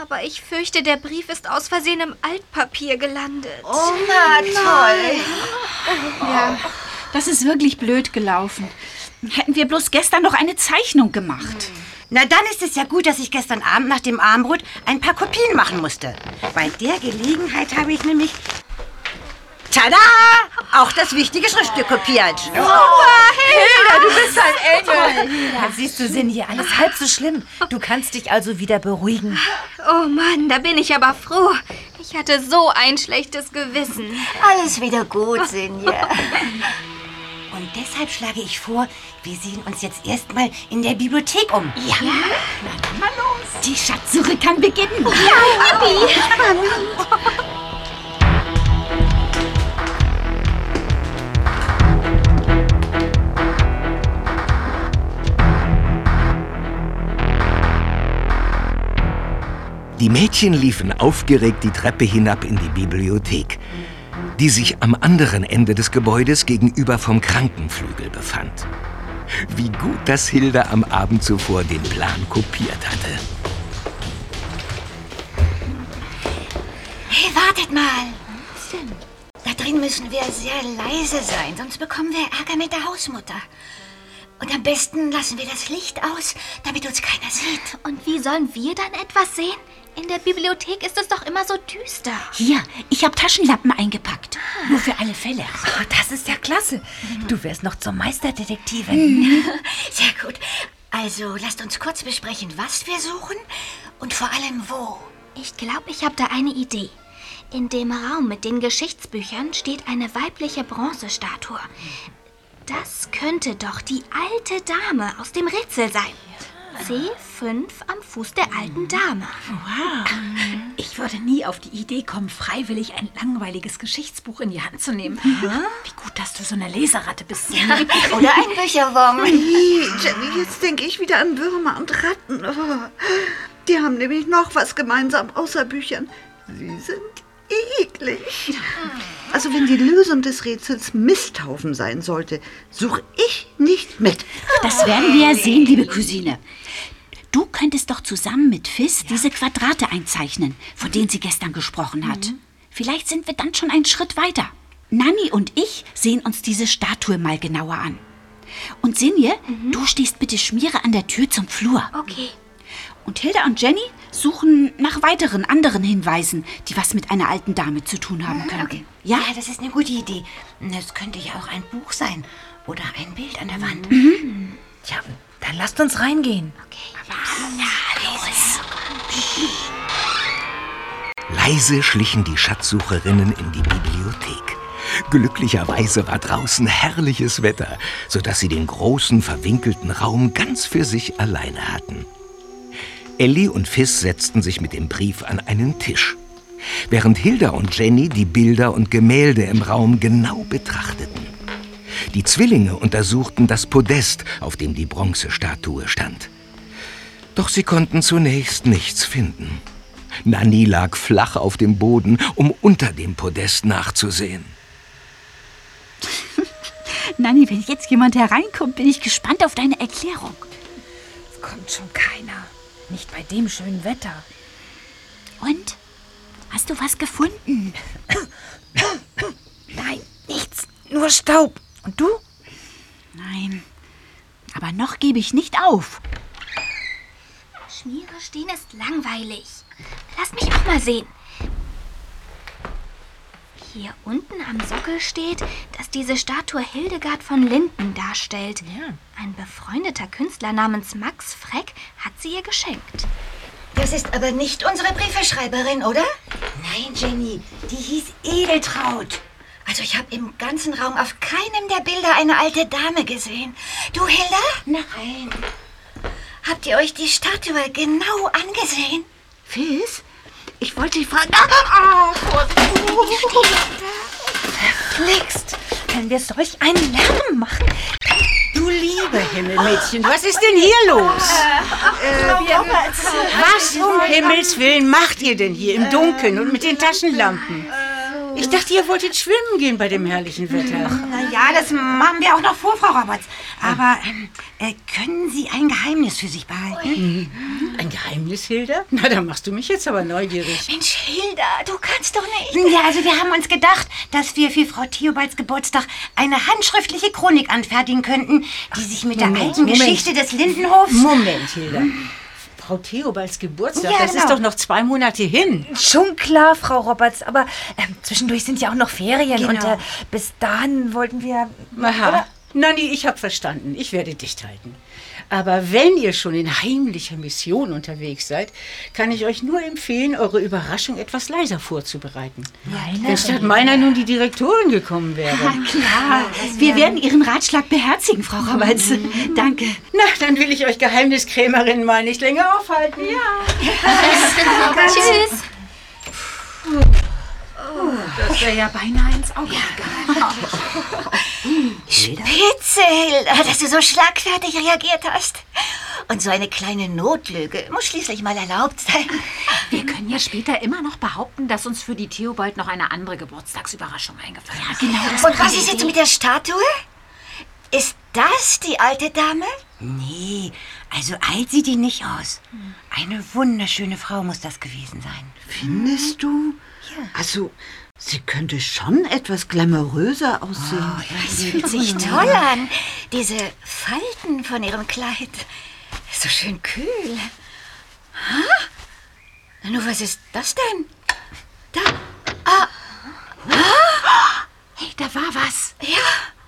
[SPEAKER 10] Aber ich fürchte, der Brief ist aus Versehen im Altpapier gelandet.
[SPEAKER 4] Oh, na toll.
[SPEAKER 3] Ja, das ist wirklich blöd gelaufen. Hätten wir bloß gestern noch eine Zeichnung gemacht.
[SPEAKER 6] Na, dann ist es ja gut, dass ich gestern Abend nach dem Armbrot ein paar Kopien machen musste. Bei der Gelegenheit habe ich nämlich... Tada! Auch das wichtige Schriftstück kopiert.
[SPEAKER 5] Hilda, du bist ein Engel. Ja, siehst du, sind hier alles halb so schlimm. Du kannst dich also wieder beruhigen.
[SPEAKER 10] Oh Mann, da bin ich aber froh. Ich hatte so ein schlechtes Gewissen.
[SPEAKER 4] Alles wieder gut, Senje.
[SPEAKER 6] Deshalb schlage ich vor, wir sehen uns jetzt erstmal in der Bibliothek um.
[SPEAKER 3] Ja. Na dann mal los. Die Schatzsuche kann beginnen.
[SPEAKER 1] Die Mädchen liefen aufgeregt die Treppe hinab in die Bibliothek, die sich am anderen Ende des Gebäudes gegenüber vom Krankenflügel befand. Wie gut, dass Hilda am Abend zuvor den Plan kopiert hatte.
[SPEAKER 4] Hey, wartet mal. Da drin müssen wir sehr leise sein, sonst bekommen wir Ärger mit der Hausmutter. Und am besten lassen wir das Licht aus, damit uns keiner sieht.
[SPEAKER 10] Und wie sollen wir dann etwas sehen? In der Bibliothek ist es doch immer so düster.
[SPEAKER 3] Hier, ich habe Taschenlampen eingepackt. Nur für alle Fälle.
[SPEAKER 5] Oh, das ist ja klasse. Du wärst noch zur Meisterdetektivin.
[SPEAKER 4] Sehr gut. Also, lasst uns kurz besprechen, was wir suchen und vor allem wo.
[SPEAKER 10] Ich glaube, ich habe da eine Idee. In dem Raum mit den Geschichtsbüchern steht eine weibliche Bronzestatue. Das könnte doch die alte Dame aus dem Rätsel sein. C5 am Fuß der alten Dame.
[SPEAKER 8] Ich würde nie auf die Idee kommen, freiwillig ein langweiliges Geschichtsbuch in die Hand zu nehmen. Wie gut, dass du so eine Leseratte bist.
[SPEAKER 4] Oder ein Bücherwurm.
[SPEAKER 7] Jenny, jetzt denke ich wieder an Würmer und Ratten. Oh, die haben nämlich noch was gemeinsam außer Büchern. Sie sind eklig. Also wenn die Lösung des Rätsels Misthaufen sein sollte, suche ich nicht mit.
[SPEAKER 3] Das werden wir ja sehen, liebe Cousine. Du könntest doch zusammen mit Fiss diese Quadrate einzeichnen, von denen sie gestern gesprochen hat. Vielleicht sind wir dann schon einen Schritt weiter. Nanni und ich sehen uns diese Statue mal genauer an. Und Sinje, du stehst bitte Schmiere an der Tür zum Flur.
[SPEAKER 10] Okay.
[SPEAKER 3] Und Hilda und Jenny suchen nach weiteren anderen Hinweisen, die was mit einer alten Dame zu tun haben könnten.
[SPEAKER 6] Ja, das ist eine gute Idee. Das könnte ja auch ein Buch sein oder ein Bild an der Wand.
[SPEAKER 5] Ja, dann lasst uns reingehen.
[SPEAKER 1] Leise schlichen die Schatzsucherinnen in die Bibliothek. Glücklicherweise war draußen herrliches Wetter, sodass sie den großen, verwinkelten Raum ganz für sich alleine hatten. Ellie und Fiss setzten sich mit dem Brief an einen Tisch, während Hilda und Jenny die Bilder und Gemälde im Raum genau betrachteten. Die Zwillinge untersuchten das Podest, auf dem die Bronzestatue stand. Doch sie konnten zunächst nichts finden. Nanni lag flach auf dem Boden, um unter dem Podest nachzusehen.
[SPEAKER 3] Nanni, wenn jetzt jemand hereinkommt, bin ich gespannt auf deine Erklärung.
[SPEAKER 5] Es kommt schon keiner. Nicht bei dem schönen Wetter.
[SPEAKER 3] Und? Hast du was gefunden?
[SPEAKER 5] Nein, nichts. Nur Staub. Und du?
[SPEAKER 3] Nein. Aber noch gebe ich nicht auf.
[SPEAKER 10] Schmiere stehen ist langweilig. Lass mich auch mal sehen. Hier unten am Sockel steht, dass diese Statue Hildegard von Linden darstellt. Ein befreundeter Künstler namens Max Freck hat sie ihr geschenkt.
[SPEAKER 4] Das ist aber nicht unsere Briefeschreiberin, oder?
[SPEAKER 6] Nein, Jenny, die hieß Edeltraut.
[SPEAKER 4] Also ich habe im ganzen Raum auf keinem der Bilder eine alte Dame gesehen. Du, Hilda?
[SPEAKER 6] Nein.
[SPEAKER 4] Habt ihr euch die Statue genau angesehen?
[SPEAKER 7] Fizz, ich wollte dich fragen. Ah,
[SPEAKER 5] Verflixt. Wenn wir solch einen Lärm machen.
[SPEAKER 12] Du liebe Himmelmädchen, was ist denn hier los? Was um Himmels Willen macht ihr denn hier im Dunkeln und mit den Taschenlampen? Ich dachte, ihr wolltet schwimmen gehen bei dem herrlichen Wetter.
[SPEAKER 6] Na ja, das machen wir auch noch vor, Frau Roberts. Aber ähm, äh, können Sie ein Geheimnis für sich behalten?
[SPEAKER 12] Ein Geheimnis, Hilda? Na, da machst du mich jetzt aber neugierig.
[SPEAKER 4] Mensch, Hilda, du kannst doch nicht.
[SPEAKER 6] Ja, also wir haben uns gedacht, dass wir für Frau Theobalds Geburtstag eine handschriftliche Chronik anfertigen könnten, die sich mit der
[SPEAKER 12] Moment,
[SPEAKER 6] alten
[SPEAKER 12] Moment.
[SPEAKER 6] Geschichte des Lindenhofs...
[SPEAKER 12] Moment, Hilda. Frau Theobalds Geburtstag,
[SPEAKER 6] Ja,
[SPEAKER 12] das
[SPEAKER 6] genau.
[SPEAKER 12] ist doch noch zwei Monate hin.
[SPEAKER 5] Schon klar, Frau Roberts, aber ähm, zwischendurch sind ja auch noch Ferien
[SPEAKER 6] Genau.
[SPEAKER 5] und äh, bis dahin wollten wir.
[SPEAKER 12] Aha. Nanni, ich habe verstanden. Ich werde dicht halten. Aber wenn ihr schon in heimlicher Mission unterwegs seid, kann ich euch nur empfehlen, eure Überraschung etwas leiser vorzubereiten. Wenn statt meiner nun die Direktorin gekommen wäre.
[SPEAKER 3] Klar, wir werden Ihren Ratschlag beherzigen, Frau Roberts. Danke.
[SPEAKER 12] Na, dann will ich euch Geheimniskrämerin mal nicht länger aufhalten. Ja.
[SPEAKER 10] Tschüss.
[SPEAKER 8] Das wäre ja beinahe ins Auge gegangen.
[SPEAKER 4] Spitze, Hilda, dass du so schlagfertig reagiert hast. Und so eine kleine Notlüge muss schließlich mal erlaubt sein.
[SPEAKER 8] Wir können ja später immer noch behaupten, dass uns für die Theobald noch eine andere Geburtstagsüberraschung eingefallen ist.
[SPEAKER 3] Genau, das
[SPEAKER 4] Und was ist jetzt mit der Statue? Ist das die alte Dame?
[SPEAKER 6] Nee, also alt sieht die nicht aus. Eine wunderschöne Frau muss das gewesen sein.
[SPEAKER 7] Findest du? Also, sie könnte schon etwas glamouröser aussehen.
[SPEAKER 4] Das fühlt sich toll an. Diese Falten von ihrem Kleid. So schön kühl. Ha? Nur was ist das denn? Da. Ah.
[SPEAKER 3] Hey, da war was.
[SPEAKER 4] Ja.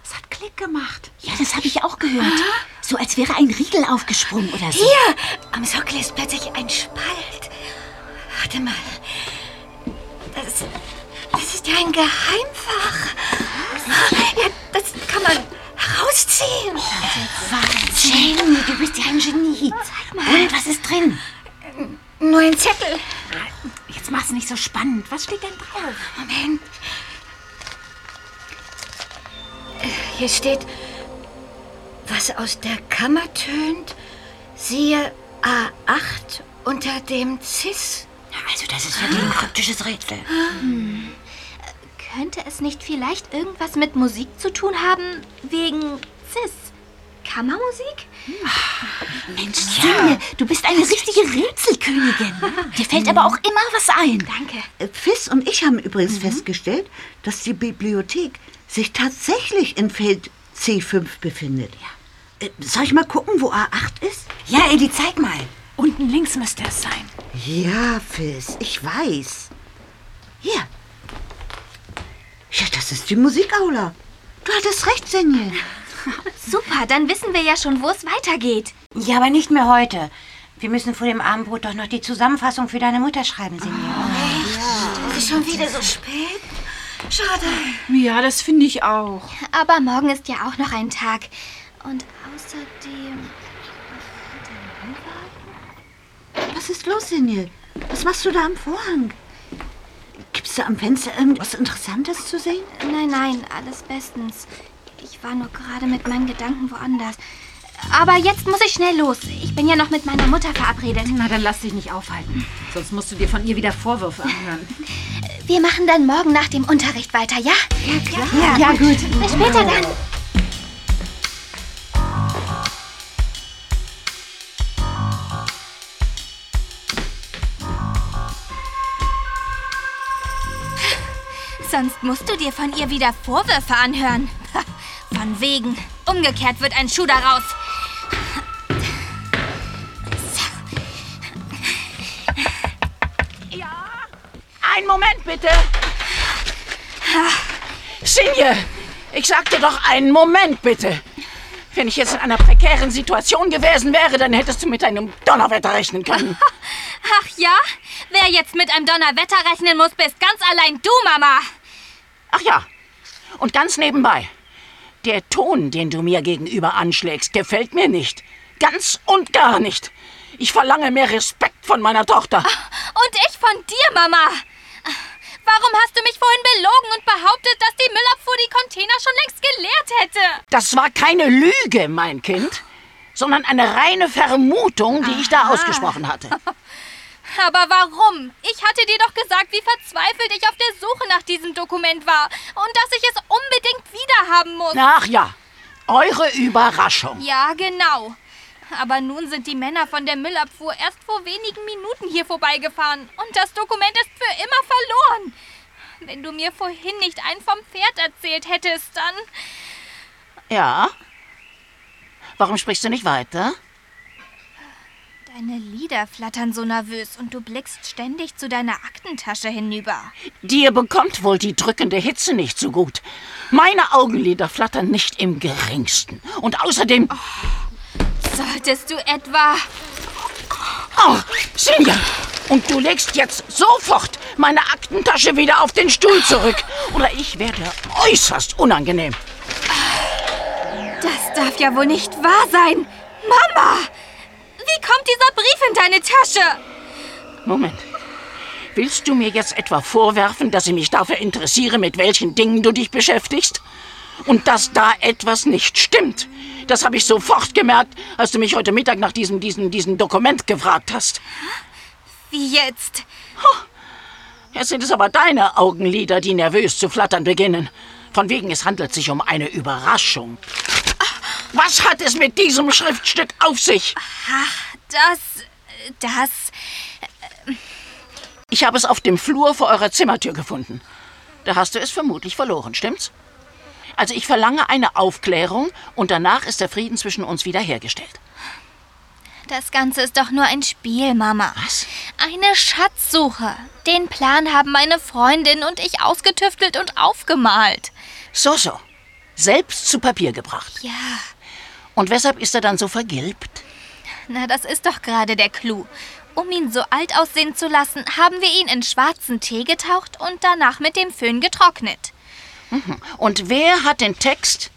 [SPEAKER 3] Es hat Klick gemacht. Ja, das habe ich auch gehört. So als wäre ein Riegel aufgesprungen oder so.
[SPEAKER 4] Hier. Am Sockel ist plötzlich ein Spalt. Warte mal. Das, das ist ja ein Geheimfach. Ja, das kann man herausziehen.
[SPEAKER 6] Jenny, du bist ja ein Genie. Und was ist drin?
[SPEAKER 4] Nur ein Zettel.
[SPEAKER 3] Jetzt mach's nicht so spannend. Was steht denn drauf?
[SPEAKER 4] Moment. Äh, Hier steht, was aus der Kammer tönt, siehe A8 unter dem Cis.
[SPEAKER 6] Also das ist wirklich ein kryptisches Rätsel.
[SPEAKER 10] Könnte es nicht vielleicht irgendwas mit Musik zu tun haben, wegen Cis? Kammermusik?
[SPEAKER 3] Mensch, Sinje, du bist eine richtige Rätselkönigin. Dir fällt aber auch immer was ein.
[SPEAKER 10] Danke.
[SPEAKER 7] Fizz und ich haben übrigens festgestellt, dass die Bibliothek sich tatsächlich in Feld C5 befindet. Äh, Soll ich mal gucken, wo A8 ist?
[SPEAKER 6] Ja, Elli, zeig mal.
[SPEAKER 3] Unten links müsste es sein.
[SPEAKER 7] Ja, Fizz, ich weiß. Hier. Ja, das ist die Musikaula. Du hattest recht, Senje.
[SPEAKER 10] Super, dann wissen wir ja schon, wo es weitergeht.
[SPEAKER 6] Ja, aber nicht mehr heute. Wir müssen vor dem Abendbrot doch noch die Zusammenfassung für deine Mutter schreiben, Senior.
[SPEAKER 4] Es ist schon wieder so spät. Schade.
[SPEAKER 3] Ja, das finde ich auch.
[SPEAKER 10] Aber morgen ist ja auch noch ein Tag. Und außerdem.
[SPEAKER 7] Was ist los, Senje? Was machst du da am Vorhang? Gibt's da am Fenster irgendwas Interessantes zu sehen?
[SPEAKER 10] Nein, nein, alles bestens. Ich war nur gerade mit meinen Gedanken woanders. Aber jetzt muss ich schnell los. Ich bin ja noch mit meiner Mutter verabredet.
[SPEAKER 8] Na, dann lass dich nicht aufhalten. Sonst musst du dir von ihr wieder Vorwürfe anhören.
[SPEAKER 10] Wir machen dann morgen nach dem Unterricht weiter, ja? Ja, klar.
[SPEAKER 3] Ja, gut.
[SPEAKER 10] Bis später dann. Sonst musst du dir von ihr wieder Vorwürfe anhören. Von wegen. Umgekehrt wird ein Schuh daraus.
[SPEAKER 9] Einen Moment bitte. Sinje, ich sagte doch einen Moment bitte. Wenn ich jetzt in einer prekären Situation gewesen wäre, dann hättest du mit einem Donnerwetter rechnen können.
[SPEAKER 10] Ach ja? Wer jetzt mit einem Donnerwetter rechnen muss, bist ganz allein du, Mama.
[SPEAKER 9] Ach ja, Und ganz nebenbei, der Ton, den du mir gegenüber anschlägst, gefällt mir nicht. Ganz und gar nicht. Ich verlange mehr Respekt von meiner Tochter.
[SPEAKER 10] Und ich von dir, Mama. Warum hast du mich vorhin belogen und behauptet, dass die Müllabfuhr die Container schon längst geleert hätte?
[SPEAKER 9] Das war keine Lüge, mein Kind, sondern eine reine Vermutung, die ich da ausgesprochen hatte.
[SPEAKER 10] Aber warum? Ich hatte dir doch gesagt, wie verzweifelt ich auf der Suche nach diesem Dokument war und dass ich es unbedingt wiederhaben muss.
[SPEAKER 9] Ach ja, eure Überraschung.
[SPEAKER 10] Ja, genau. Aber nun sind die Männer von der Müllabfuhr erst vor wenigen Minuten hier vorbeigefahren und das Dokument ist für immer verloren. Wenn du mir vorhin nicht einen vom Pferd erzählt hättest, dann...
[SPEAKER 9] Ja? Warum sprichst du nicht weiter?
[SPEAKER 10] Deine Lider flattern so nervös und du blickst ständig zu deiner Aktentasche hinüber.
[SPEAKER 9] Dir bekommt wohl die drückende Hitze nicht so gut. Meine Augenlider flattern nicht im geringsten. Und außerdem...
[SPEAKER 10] Solltest du etwa...
[SPEAKER 9] Oh, Sinja! Und du legst jetzt sofort meine Aktentasche wieder auf den Stuhl zurück. Oder ich werde äußerst unangenehm.
[SPEAKER 10] Das darf ja wohl nicht wahr sein. Mama! Wie kommt dieser Brief in deine Tasche?
[SPEAKER 9] Moment. Willst du mir jetzt etwa vorwerfen, dass ich mich dafür interessiere, mit welchen Dingen du dich beschäftigst? Und dass da etwas nicht stimmt? Das habe ich sofort gemerkt, als du mich heute Mittag nach diesem, diesem, diesem Dokument gefragt hast.
[SPEAKER 10] Wie jetzt?
[SPEAKER 9] Jetzt sind es aber deine Augenlider, die nervös zu flattern beginnen. Von wegen, es handelt sich um eine Überraschung. Was hat es mit diesem Schriftstück auf sich?
[SPEAKER 10] Ach, das... das...
[SPEAKER 9] Ich habe es auf dem Flur vor eurer Zimmertür gefunden. Da hast du es vermutlich verloren, stimmt's? Also ich verlange eine Aufklärung und danach ist der Frieden zwischen uns wiederhergestellt.
[SPEAKER 10] Das Ganze ist doch nur ein Spiel, Mama.
[SPEAKER 9] Was?
[SPEAKER 10] Eine Schatzsuche. Den Plan haben meine Freundin und ich ausgetüftelt und aufgemalt.
[SPEAKER 9] So, so. Selbst zu Papier gebracht.
[SPEAKER 10] Ja,
[SPEAKER 9] Und weshalb ist er dann so vergilbt?
[SPEAKER 10] na, das ist doch gerade der Clou. Um ihn so alt aussehen zu lassen, haben wir ihn in schwarzen Tee getaucht und danach mit dem Föhn getrocknet.
[SPEAKER 9] Mhm. Und wer hat den Text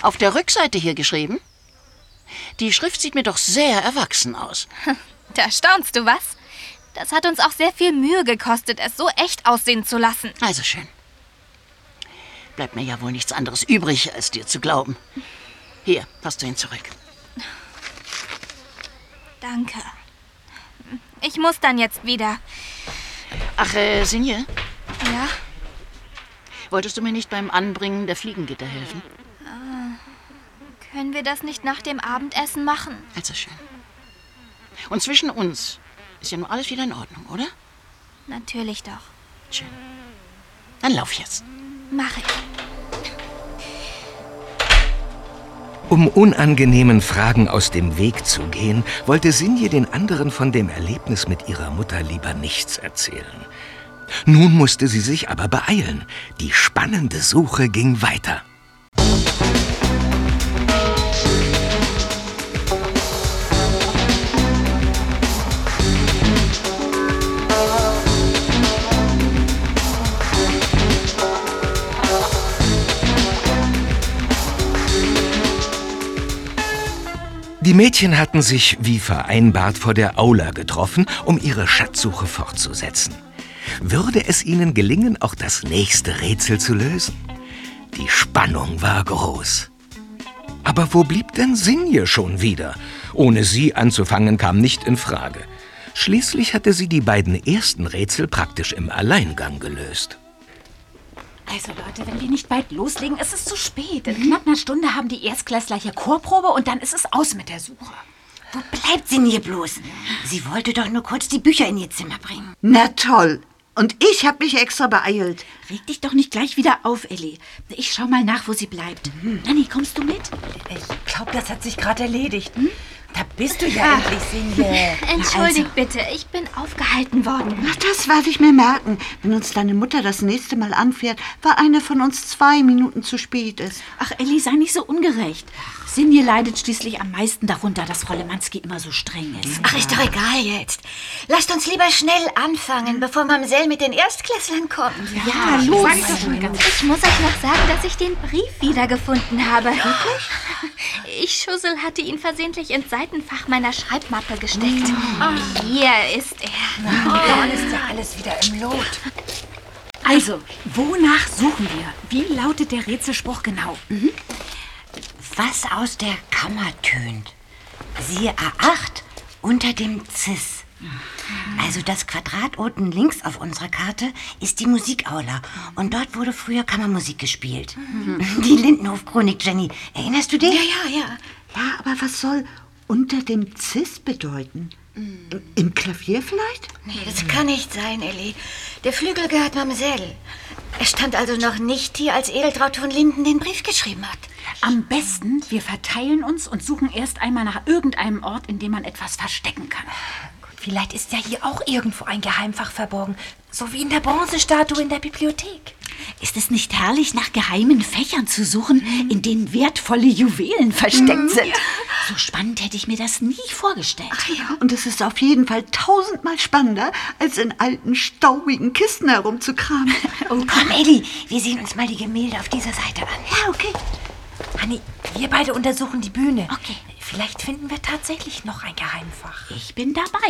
[SPEAKER 9] auf der Rückseite hier geschrieben? Die Schrift sieht mir doch sehr erwachsen aus.
[SPEAKER 10] Da staunst du was? Das hat uns auch sehr viel Mühe gekostet, es so echt aussehen zu lassen.
[SPEAKER 9] Also schön. Bleibt mir ja wohl nichts anderes übrig, als dir zu glauben. Hier, hast du ihn zurück.
[SPEAKER 10] Danke. Ich muss dann jetzt wieder.
[SPEAKER 9] Ach, äh, Sinje,
[SPEAKER 10] Ja?
[SPEAKER 9] wolltest du mir nicht beim Anbringen der Fliegengitter helfen?
[SPEAKER 10] Können wir das nicht nach dem Abendessen machen?
[SPEAKER 9] Also schön. Und zwischen uns ist ja nun alles wieder in Ordnung, oder?
[SPEAKER 10] Natürlich doch.
[SPEAKER 9] Schön. Dann lauf jetzt.
[SPEAKER 10] Mach ich.
[SPEAKER 1] Um unangenehmen Fragen aus dem Weg zu gehen, wollte Sinje den anderen von dem Erlebnis mit ihrer Mutter lieber nichts erzählen. Nun musste sie sich aber beeilen. Die spannende Suche ging weiter. Die Mädchen hatten sich wie vereinbart vor der Aula getroffen, um ihre Schatzsuche fortzusetzen. Würde es ihnen gelingen, auch das nächste Rätsel zu lösen? Die Spannung war groß. Aber wo blieb denn Sinje schon wieder? Ohne sie anzufangen kam nicht in Frage. Schließlich hatte sie die beiden ersten Rätsel praktisch im Alleingang gelöst.
[SPEAKER 3] Also Leute, wenn wir nicht bald loslegen, ist es zu spät. In knapp einer Stunde haben die Erstklässler hier Chorprobe und dann ist es aus mit der Suche.
[SPEAKER 6] Wo bleibt sie denn hier bloß? Sie wollte doch nur kurz die Bücher in ihr Zimmer bringen.
[SPEAKER 7] Na toll. Und ich habe mich extra beeilt.
[SPEAKER 3] Reg dich doch nicht gleich wieder auf, Ellie. Ich schau mal nach, wo sie bleibt. Nanni, kommst du mit?
[SPEAKER 5] Ich glaube, das hat sich gerade erledigt. Da bist du ja endlich, Sinje.
[SPEAKER 10] Entschuldigt bitte, ich bin aufgehalten worden.
[SPEAKER 7] Ach, das werde ich mir merken. Wenn uns deine Mutter das nächste Mal anfährt, weil einer von uns zwei Minuten zu spät ist.
[SPEAKER 3] Ach, Ellie, sei nicht so ungerecht. Sinje leidet schließlich am meisten darunter, dass Frau Lemanski immer so streng ist.
[SPEAKER 4] Ach, ist doch egal jetzt. Lasst uns lieber schnell anfangen, bevor Mamsell mit den Erstklässlern kommt.
[SPEAKER 10] Ja, los. Ich muss euch noch sagen, dass ich den Brief wiedergefunden habe. Ich, Schussel, hatte ihn versehentlich ins Seitenfach meiner Schreibmappe gesteckt. Hier ist er.
[SPEAKER 6] Dann ist ja alles wieder im Lot.
[SPEAKER 8] Also, wonach suchen wir? Wie lautet der Rätselspruch genau?
[SPEAKER 6] Was aus der Kammer tönt. Siehe A8 unter dem Cis. Also das Quadrat unten links auf unserer Karte ist die Musikaula. Und dort wurde früher Kammermusik gespielt. Die Lindenhof-Chronik, Jenny. Erinnerst du dich?
[SPEAKER 7] Ja, ja, ja. Ja, aber was soll unter dem Cis bedeuten? Im, Im Klavier vielleicht?
[SPEAKER 4] Nee, das kann nicht sein, Ellie. Der Flügel gehört Mamsell. Es stand also noch nicht hier, als Edeltraut von Linden den Brief geschrieben hat.
[SPEAKER 8] Am besten, wir verteilen uns und suchen erst einmal nach irgendeinem Ort, in dem man etwas verstecken kann.
[SPEAKER 5] Vielleicht ist ja hier auch irgendwo ein Geheimfach verborgen. So wie in der Bronzestatue in der Bibliothek.
[SPEAKER 3] Ist es nicht herrlich, nach geheimen Fächern zu suchen, in denen wertvolle Juwelen versteckt sind? So spannend hätte ich mir das nie vorgestellt.
[SPEAKER 7] Und es ist auf jeden Fall tausendmal spannender, als in alten, staubigen Kisten herumzukramen.
[SPEAKER 6] Oh, komm, Elli, wir sehen uns mal die Gemälde auf dieser Seite an.
[SPEAKER 7] Ja, okay.
[SPEAKER 5] Hanni, wir beide untersuchen die Bühne. Okay. Vielleicht finden wir tatsächlich noch ein Geheimfach.
[SPEAKER 3] Ich bin dabei.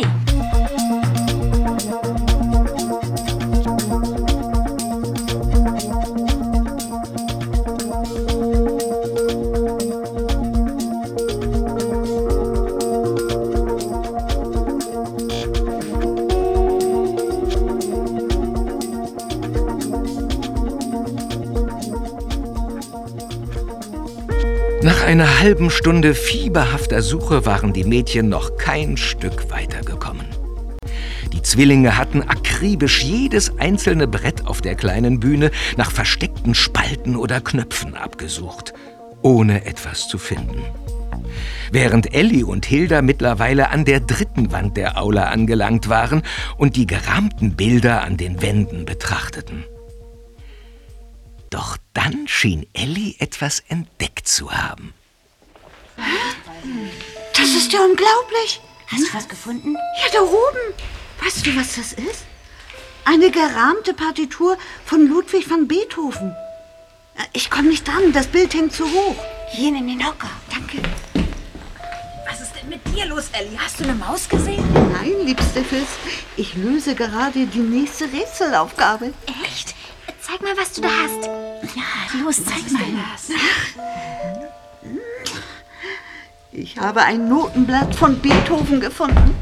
[SPEAKER 1] Einer halben Stunde fieberhafter Suche waren die Mädchen noch kein Stück weitergekommen. Die Zwillinge hatten akribisch jedes einzelne Brett auf der kleinen Bühne nach versteckten Spalten oder Knöpfen abgesucht, ohne etwas zu finden. Während Elli und Hilda mittlerweile an der dritten Wand der Aula angelangt waren und die gerahmten Bilder an den Wänden betrachteten. Doch dann schien Elli etwas entdeckt zu haben.
[SPEAKER 7] Das ist ja unglaublich.
[SPEAKER 6] Hast du was gefunden?
[SPEAKER 7] Ja, da oben. Weißt du, was das ist? Eine gerahmte Partitur von Ludwig van Beethoven. Ich komme nicht dran, das Bild hängt zu hoch.
[SPEAKER 6] Hier, nimm den Hocker.
[SPEAKER 7] Danke.
[SPEAKER 8] Was ist denn mit dir los, Ellie? Hast du eine Maus gesehen?
[SPEAKER 7] Nein, liebste Fils, ich löse gerade die nächste Rätselaufgabe.
[SPEAKER 10] Echt? Zeig mal, was du da hast.
[SPEAKER 3] Ja, los, zeig mal.
[SPEAKER 7] Ich habe ein Notenblatt von Beethoven gefunden.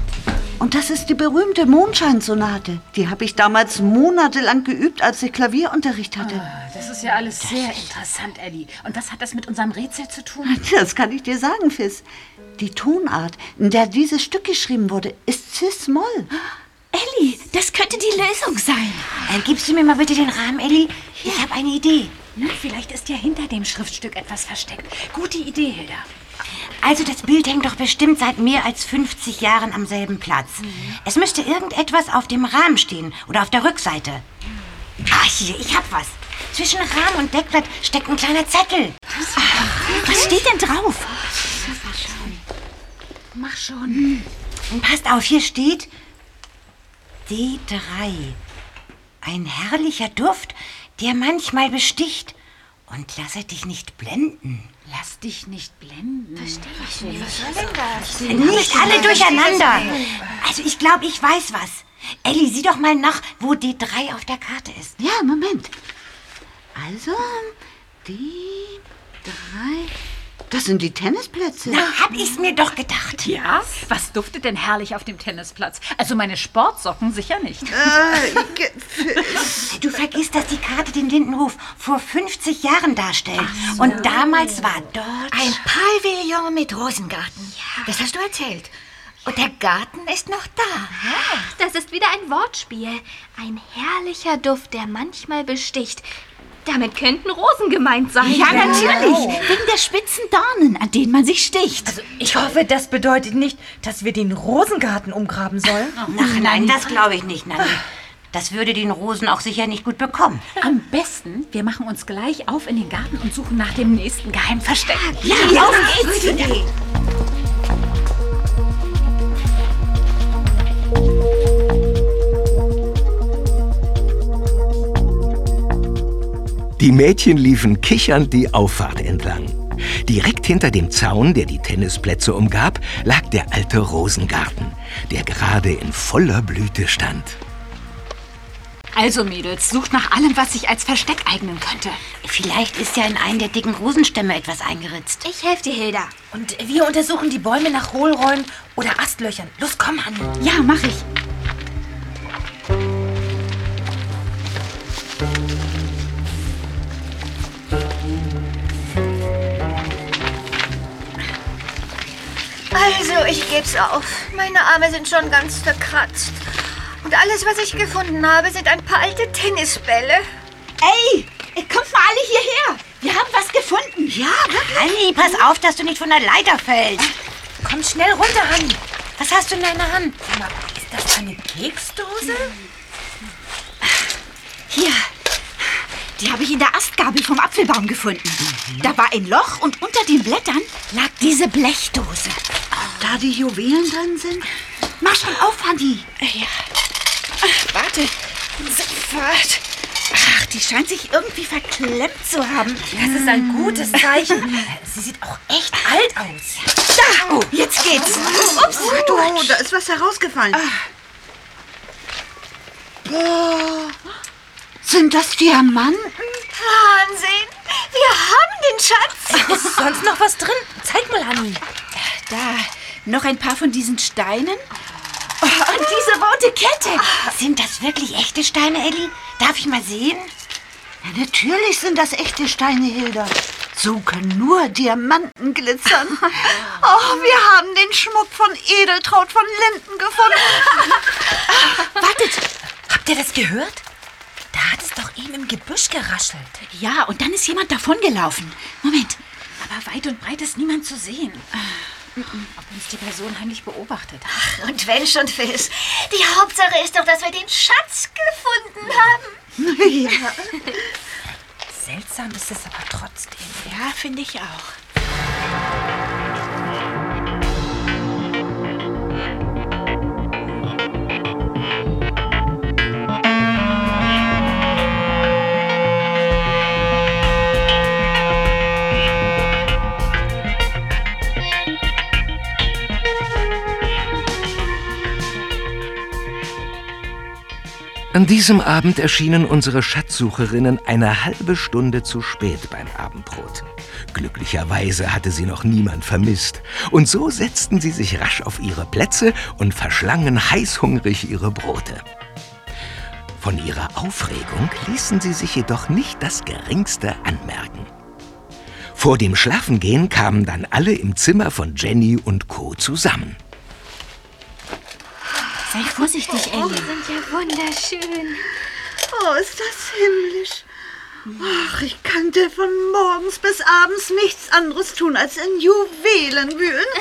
[SPEAKER 7] Und das ist die berühmte Mondscheinsonate. Die habe ich damals monatelang geübt, als ich Klavierunterricht hatte.
[SPEAKER 8] Das ist ja alles sehr interessant, Ellie. Und was hat das mit unserem Rätsel zu tun?
[SPEAKER 7] Das kann ich dir sagen, Fis. Die Tonart, in der dieses Stück geschrieben wurde, ist Cis-Moll.
[SPEAKER 3] Elli, das könnte die Lösung sein.
[SPEAKER 6] Äh, gibst du mir mal bitte den Rahmen, Elli? Ich habe eine Idee.
[SPEAKER 8] Na, vielleicht ist ja hinter dem Schriftstück etwas versteckt. Gute Idee, Hilda.
[SPEAKER 6] Also das Bild hängt doch bestimmt seit mehr als 50 Jahren am selben Platz. Es müsste irgendetwas auf dem Rahmen stehen oder auf der Rückseite. Ah, hier, ich hab was. Zwischen Rahmen und Deckblatt steckt ein kleiner Zettel.
[SPEAKER 3] Was steht denn drauf?
[SPEAKER 8] Mach schon.
[SPEAKER 6] Und passt auf, hier steht D3. Ein herrlicher Duft, der manchmal besticht. Und lasse dich nicht blenden.
[SPEAKER 8] Lass dich nicht blenden. Verstehe ich nicht.
[SPEAKER 4] Was soll denn das?
[SPEAKER 6] Nicht alle durcheinander. Also ich glaube, ich weiß was. Elli, sieh doch mal nach, wo D3 auf der Karte ist.
[SPEAKER 7] Ja, Moment. Also, die drei. Das sind die Tennisplätze.
[SPEAKER 6] Na, hab ich's mir doch gedacht.
[SPEAKER 8] Ja? Was duftet denn herrlich auf dem Tennisplatz? Also meine Sportsocken sicher nicht.
[SPEAKER 6] Du vergisst, dass die Karte den Lindenhof vor 50 Jahren darstellt. Und damals war dort...
[SPEAKER 4] Ein Pavillon mit Rosengarten. Das hast du erzählt. Und der Garten ist noch da.
[SPEAKER 10] Das ist wieder ein Wortspiel. Ein herrlicher Duft, der manchmal besticht. Damit könnten Rosen gemeint sein.
[SPEAKER 3] Ja, natürlich. Wegen der spitzen Dornen, an denen man sich sticht.
[SPEAKER 5] Also ich hoffe, das bedeutet nicht, dass wir den Rosengarten umgraben sollen.
[SPEAKER 6] Ach nein, das glaube ich nicht, Nanni. Das würde den Rosen auch sicher nicht gut bekommen.
[SPEAKER 8] Am besten, wir machen uns gleich auf in den Garten und suchen nach dem nächsten Geheimversteck.
[SPEAKER 6] Ja, auf geht's.
[SPEAKER 1] Die Mädchen liefen kichernd die Auffahrt entlang. Direkt hinter dem Zaun, der die Tennisplätze umgab, lag der alte Rosengarten, der gerade in voller Blüte stand.
[SPEAKER 8] Also, Mädels, sucht nach allem, was sich als Versteck eignen könnte.
[SPEAKER 6] Vielleicht ist ja in einen der dicken Rosenstämme etwas eingeritzt.
[SPEAKER 10] Ich helfe dir, Hilda.
[SPEAKER 5] Und wir untersuchen die Bäume nach Hohlräumen oder Astlöchern. Los, komm, Hanni.
[SPEAKER 3] Ja, mach ich.
[SPEAKER 4] Also, ich geb's auf. Meine Arme sind schon ganz verkratzt. Und alles, was ich gefunden habe, sind ein paar alte Tennisbälle.
[SPEAKER 3] Ey, kommt mal alle hierher. Wir haben was gefunden.
[SPEAKER 6] Ja, Hanni, pass auf, dass du nicht von der Leiter fällst.
[SPEAKER 5] Komm schnell runter, Hanni.
[SPEAKER 6] Was hast du in deiner Hand?
[SPEAKER 5] Sag mal, Ist das eine Keksdose?
[SPEAKER 3] Hier. Die habe ich in der Astgabel vom Apfelbaum gefunden. Da war ein Loch und unter den Blättern lag diese Blechdose.
[SPEAKER 7] Da die Juwelen drin sind?
[SPEAKER 3] Mach schon auf, Hanni.
[SPEAKER 4] Ja.
[SPEAKER 3] Warte. Sofort. Ach, die scheint sich irgendwie verklemmt zu haben.
[SPEAKER 5] Das ist ein gutes Zeichen. Sie sieht auch echt alt aus.
[SPEAKER 3] Da, jetzt geht's. Ups.
[SPEAKER 7] Oh, da ist was herausgefallen. Boah. Sind das Diamanten?
[SPEAKER 4] Wahnsinn! Wir haben den Schatz!
[SPEAKER 5] Ist sonst noch was drin? Zeig mal, Hanni.
[SPEAKER 3] Da, noch ein paar von diesen Steinen. Und diese rote Kette.
[SPEAKER 6] Sind das wirklich echte Steine, Elli? Darf ich mal sehen?
[SPEAKER 7] Ja, natürlich sind das echte Steine, Hilda. So können nur Diamanten glitzern. Oh, wir haben den Schmuck von Edeltraut von Linden gefunden.
[SPEAKER 3] Wartet.
[SPEAKER 5] Habt ihr das gehört? Da hat es doch eben im Gebüsch geraschelt.
[SPEAKER 3] Ja, und dann ist jemand davongelaufen. Moment.
[SPEAKER 8] Aber weit und breit ist niemand zu sehen. Ob uns die Person heimlich beobachtet hat.
[SPEAKER 4] Und wenn schon, Fizz. Die Hauptsache ist doch, dass wir den Schatz gefunden haben.
[SPEAKER 7] ja.
[SPEAKER 5] Seltsam ist es aber trotzdem.
[SPEAKER 3] Ja, finde ich auch.
[SPEAKER 1] An diesem Abend erschienen unsere Schatzsucherinnen eine halbe Stunde zu spät beim Abendbrot. Glücklicherweise hatte sie noch niemand vermisst. Und so setzten sie sich rasch auf ihre Plätze und verschlangen heißhungrig ihre Brote. Von ihrer Aufregung ließen sie sich jedoch nicht das geringste anmerken. Vor dem Schlafengehen kamen dann alle im Zimmer von Jenny und Co. zusammen.
[SPEAKER 3] Sei vorsichtig,
[SPEAKER 10] Die
[SPEAKER 3] Ellie.
[SPEAKER 10] sind ja wunderschön.
[SPEAKER 7] Oh, ist das himmlisch. Ach, ich könnte von morgens bis abends nichts anderes tun, als in Juwelen wühlen.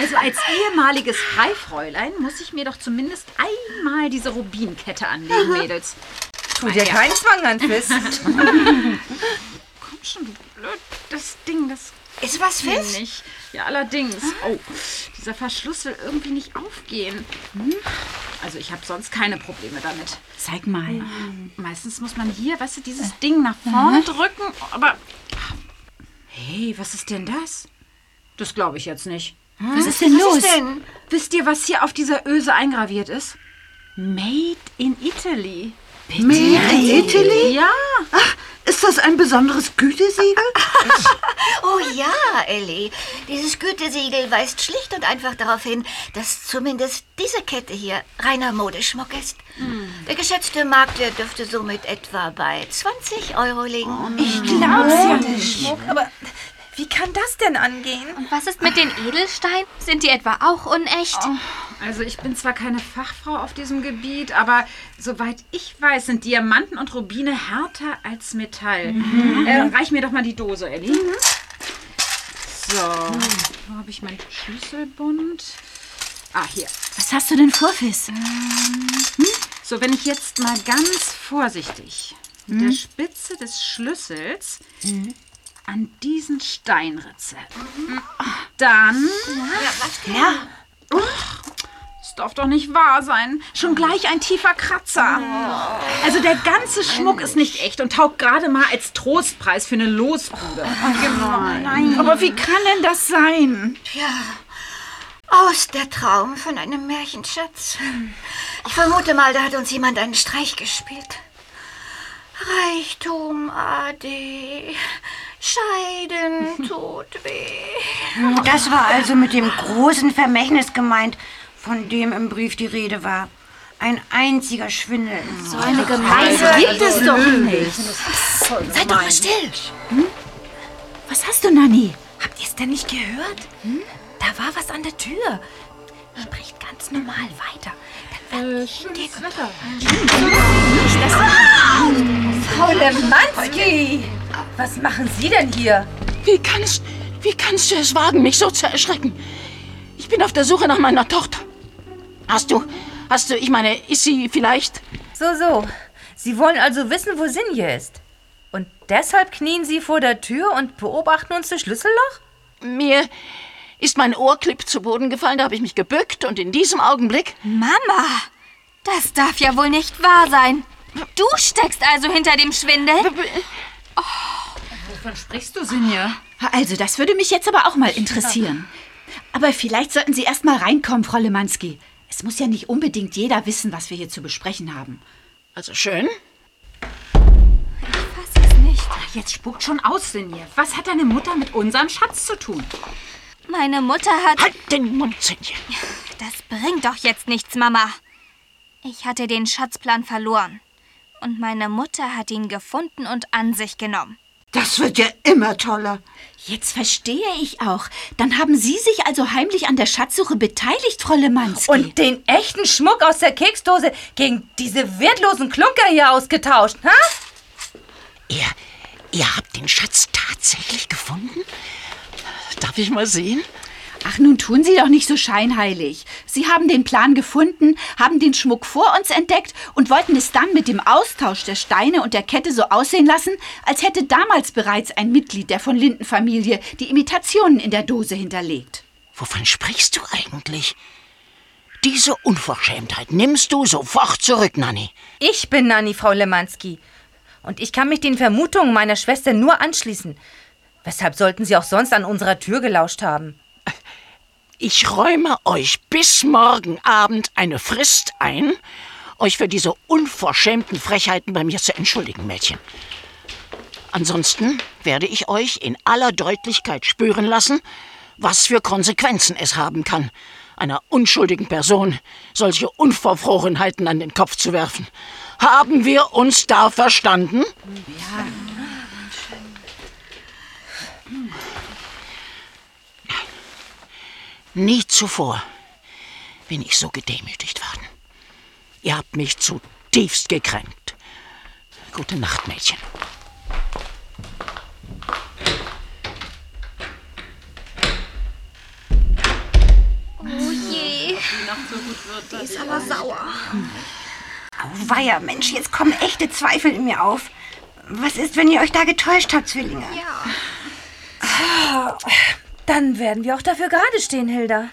[SPEAKER 8] Also als ehemaliges Freifräulein muss ich mir doch zumindest einmal diese Rubinkette anlegen, Mädels.
[SPEAKER 5] Tu dir keinen Zwang an, Fizz.
[SPEAKER 8] Komm schon, du blöd. Das Ding, das
[SPEAKER 4] Ist was, Fizz?
[SPEAKER 8] nicht. Ja, allerdings. Oh, dieser Verschluss will irgendwie nicht aufgehen. Hm? Also ich habe sonst keine Probleme damit.
[SPEAKER 3] Zeig mal.
[SPEAKER 8] Meistens muss man hier, weißt du, dieses Ding nach vorne drücken, aber... Hey, was ist denn das? Das glaube ich jetzt nicht.
[SPEAKER 3] Was ist denn los?
[SPEAKER 4] Was ist denn?
[SPEAKER 8] Wisst ihr, was hier auf dieser Öse eingraviert ist? Made in Italy.
[SPEAKER 7] Made in Italy?
[SPEAKER 8] Ja.
[SPEAKER 7] Ach, ist das ein besonderes Gütesiegel?
[SPEAKER 4] Oh ja, Ellie. Dieses Gütesiegel weist schlicht und einfach darauf hin, dass zumindest diese Kette hier reiner Modeschmuck ist. Der geschätzte Marktwert dürfte somit etwa bei 20 Euro liegen.
[SPEAKER 5] Ich glaub's ja nicht. Schmuck, aber wie kann das denn angehen?
[SPEAKER 10] Und was ist mit den Edelsteinen? Sind die etwa auch unecht?
[SPEAKER 8] Also ich bin zwar keine Fachfrau auf diesem Gebiet, aber soweit ich weiß, sind Diamanten und Rubine härter als Metall. Äh, reich mir doch mal die Dose, Ellie. So, wo habe ich meinen Schlüsselbund? Ah, hier.
[SPEAKER 3] Was hast du denn vor, Fizz?
[SPEAKER 8] So, wenn ich jetzt mal ganz vorsichtig mit der Spitze des Schlüssels an diesen Stein ritze, dann...
[SPEAKER 3] Ja.
[SPEAKER 8] Das darf doch nicht wahr sein. Schon gleich ein tiefer Kratzer. Also der ganze Schmuck ist nicht echt und taugt gerade mal als Trostpreis für eine Losbude.
[SPEAKER 3] Nein. Aber wie kann denn das sein?
[SPEAKER 4] Ja, aus der Traum von einem Märchenschatz. Ich vermute mal, da hat uns jemand einen Streich gespielt. Reichtum, Ade. Scheiden tut weh.
[SPEAKER 6] Das war also mit dem großen Vermächtnis gemeint, von dem im Brief die Rede war. Ein einziger Schwindel.
[SPEAKER 3] So eine Gemeinde gibt es doch nicht.
[SPEAKER 5] Seid doch mal still.
[SPEAKER 3] Hm? Was hast du, Nanni?
[SPEAKER 5] Habt ihr es denn nicht gehört? Hm? Da war was an der Tür. Spricht ganz normal weiter. Dann werden wir hingehen. Frau Lemanski! Was machen Sie denn hier?
[SPEAKER 9] Wie kannst, wie kannst du es wagen, mich so zu erschrecken? Ich bin auf der Suche nach meiner Tochter. Hast du, hast du, ich meine, ist sie vielleicht...
[SPEAKER 5] So, so. Sie wollen also wissen, wo Sinje ist. Und deshalb knien Sie vor der Tür und beobachten uns durch Schlüsselloch?
[SPEAKER 9] Mir ist mein Ohrclip zu Boden gefallen, da habe ich mich gebückt und in diesem Augenblick...
[SPEAKER 10] Mama, das darf ja wohl nicht wahr sein. Du steckst also hinter dem Schwindel?
[SPEAKER 8] Oh. Wovon sprichst du, Sinja?
[SPEAKER 3] Also, das würde mich jetzt aber auch mal interessieren. Aber vielleicht sollten Sie erst mal reinkommen, Frau Lemanski. Es muss ja nicht unbedingt jeder wissen, was wir hier zu besprechen haben.
[SPEAKER 9] Also schön.
[SPEAKER 10] Ich fass es nicht.
[SPEAKER 8] Jetzt spuckt schon aus, Sinje. Was hat deine Mutter mit unserem Schatz zu tun?
[SPEAKER 10] Meine Mutter hat...
[SPEAKER 9] Halt den Mund, Sinje.
[SPEAKER 10] Das bringt doch jetzt nichts, Mama. Ich hatte den Schatzplan verloren. Und meine Mutter hat ihn gefunden und an sich genommen.
[SPEAKER 7] Das wird ja immer toller.
[SPEAKER 3] Jetzt verstehe ich auch. Dann haben Sie sich also heimlich an der Schatzsuche beteiligt, Frau Lemanski.
[SPEAKER 5] Und den echten Schmuck aus der Keksdose gegen diese wertlosen Klunker hier ausgetauscht, ha?
[SPEAKER 9] Ihr, ihr habt den Schatz tatsächlich gefunden? Darf ich mal sehen?
[SPEAKER 3] Ach, nun tun Sie doch nicht so scheinheilig. Sie haben den Plan gefunden, haben den Schmuck vor uns entdeckt und wollten es dann mit dem Austausch der Steine und der Kette so aussehen lassen, als hätte damals bereits ein Mitglied der von Linden Familie die Imitationen in der Dose hinterlegt.
[SPEAKER 9] Wovon sprichst du eigentlich? Diese Unverschämtheit nimmst du sofort zurück, Nanni.
[SPEAKER 5] Ich bin Nanni, Frau Lemanski. Und ich kann mich den Vermutungen meiner Schwester nur anschließen. Weshalb sollten Sie auch sonst an unserer Tür gelauscht haben?
[SPEAKER 9] Ich räume euch bis morgen Abend eine Frist ein, euch für diese unverschämten Frechheiten bei mir zu entschuldigen, Mädchen. Ansonsten werde ich euch in aller Deutlichkeit spüren lassen, was für Konsequenzen es haben kann, einer unschuldigen Person solche Unverfrorenheiten an den Kopf zu werfen. Haben wir uns da verstanden?
[SPEAKER 3] Ja.
[SPEAKER 9] Nie zuvor bin ich so gedemütigt worden. Ihr habt mich zutiefst gekränkt. Gute Nacht, Mädchen.
[SPEAKER 10] Oh je.
[SPEAKER 3] Die ist aber sauer.
[SPEAKER 6] Auweia, Mensch, jetzt kommen echte Zweifel in mir auf. Was ist, wenn ihr euch da getäuscht habt, Zwillinge?
[SPEAKER 10] Ja.
[SPEAKER 5] Dann werden wir auch dafür gerade stehen, Hilda.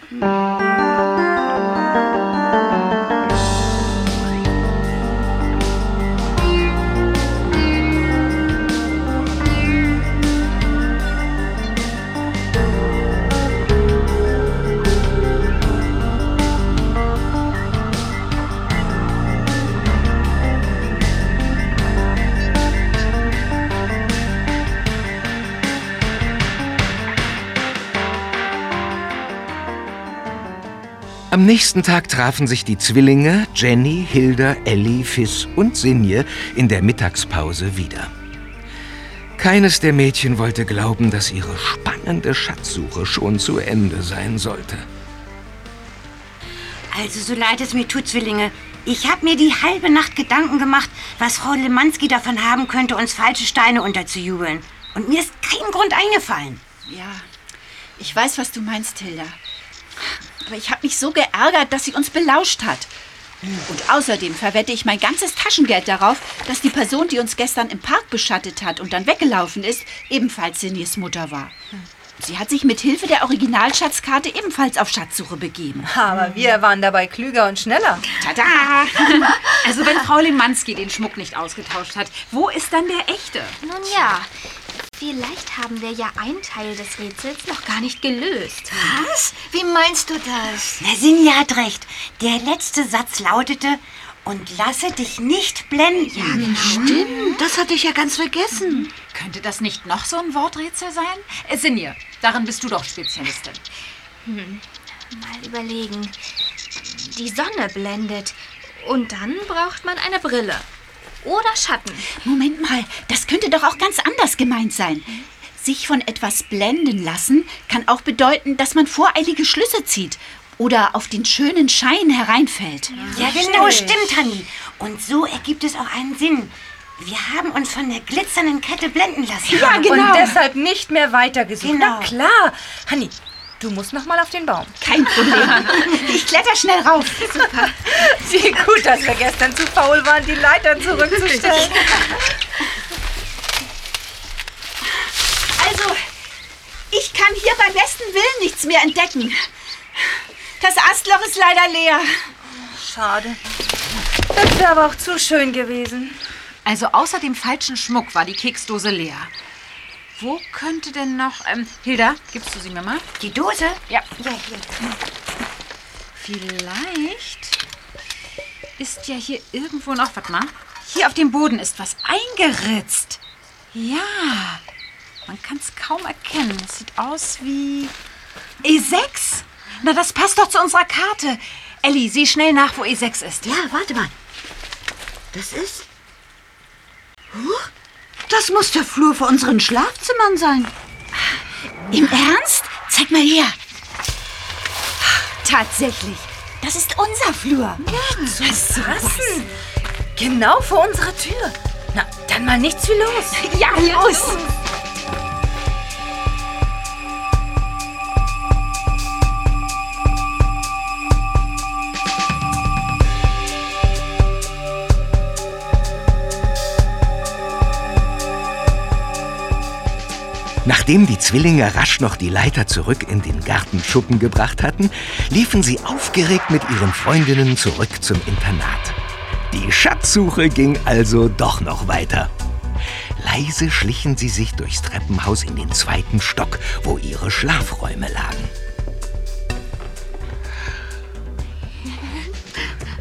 [SPEAKER 1] Am nächsten Tag trafen sich die Zwillinge Jenny, Hilda, Ellie, Fiss und Sinje in der Mittagspause wieder. Keines der Mädchen wollte glauben, dass ihre spannende Schatzsuche schon zu Ende sein sollte.
[SPEAKER 6] Also, so leid es mir tut, Zwillinge. Ich habe mir die halbe Nacht Gedanken gemacht, was Frau Lemanski davon haben könnte, uns falsche Steine unterzujubeln. Und mir ist kein Grund eingefallen.
[SPEAKER 3] Ja, ich weiß, was du meinst, Hilda. Aber ich habe mich so geärgert, dass sie uns belauscht hat. Und außerdem verwette ich mein ganzes Taschengeld darauf, dass die Person, die uns gestern im Park beschattet hat und dann weggelaufen ist, ebenfalls Sinjes Mutter war. Sie hat sich mit Hilfe der Originalschatzkarte ebenfalls auf Schatzsuche begeben.
[SPEAKER 5] Aber wir waren dabei klüger und schneller.
[SPEAKER 3] Tada!
[SPEAKER 8] Also wenn Frau Lemanski den Schmuck nicht ausgetauscht hat, wo ist dann der echte?
[SPEAKER 10] Nun ja, vielleicht haben wir ja einen Teil des Rätsels noch gar nicht gelöst.
[SPEAKER 4] Was? Wie meinst du das?
[SPEAKER 6] Na, Sinja hat recht. Der letzte Satz lautete, und lasse dich nicht blenden.
[SPEAKER 7] Stimmt, das hatte ich ja ganz vergessen.
[SPEAKER 8] Könnte das nicht noch so ein Worträtsel sein? Äh, Sinje, darin bist du doch Spezialistin.
[SPEAKER 10] Mal überlegen. Die Sonne blendet. Und dann braucht man eine Brille. Oder Schatten.
[SPEAKER 3] Moment mal, das könnte doch auch ganz anders gemeint sein. Sich von etwas blenden lassen kann auch bedeuten, dass man voreilige Schlüsse zieht oder auf den schönen Schein hereinfällt.
[SPEAKER 6] Ja, genau, stimmt, Hanni. Und so ergibt es auch einen Sinn. Wir haben uns von der glitzernden Kette blenden lassen.
[SPEAKER 3] Ja, genau.
[SPEAKER 5] Und deshalb nicht mehr weitergesucht.
[SPEAKER 6] Genau.
[SPEAKER 5] Na klar. Hanni, du musst noch mal auf den Baum.
[SPEAKER 3] Kein Problem. Ich kletter schnell rauf.
[SPEAKER 5] Wie gut, dass wir gestern zu faul waren, die Leiter zurückzustellen.
[SPEAKER 3] Also, ich kann hier beim besten Willen nichts mehr entdecken. Das Astloch ist leider leer.
[SPEAKER 5] Schade. Das wäre aber auch zu schön gewesen.
[SPEAKER 8] Also außer dem falschen Schmuck war die Keksdose leer. Wo könnte denn noch... Ähm, Hilda, gibst du sie mir mal?
[SPEAKER 6] Die Dose?
[SPEAKER 8] Ja.
[SPEAKER 6] Ja, hier.
[SPEAKER 8] Vielleicht ist ja hier irgendwo noch... Warte mal. Hier auf dem Boden ist was eingeritzt. Ja. Man kann es kaum erkennen. Es sieht aus wie... E6. Na, das passt doch zu unserer Karte. Elli, sieh schnell nach, wo E6 ist.
[SPEAKER 7] Ja, warte mal. Das ist. Huch, das muss der Flur vor unseren Schlafzimmern sein.
[SPEAKER 3] Im Ernst? Zeig mal her. Tatsächlich. Das ist unser Flur.
[SPEAKER 5] Was denn? Genau vor unserer Tür. Na, dann mal nichts wie los.
[SPEAKER 3] Ja, los.
[SPEAKER 1] Nachdem die Zwillinge rasch noch die Leiter zurück in den Gartenschuppen gebracht hatten, liefen sie aufgeregt mit ihren Freundinnen zurück zum Internat. Die Schatzsuche ging also doch noch weiter. Leise schlichen sie sich durchs Treppenhaus in den zweiten Stock, wo ihre Schlafräume lagen.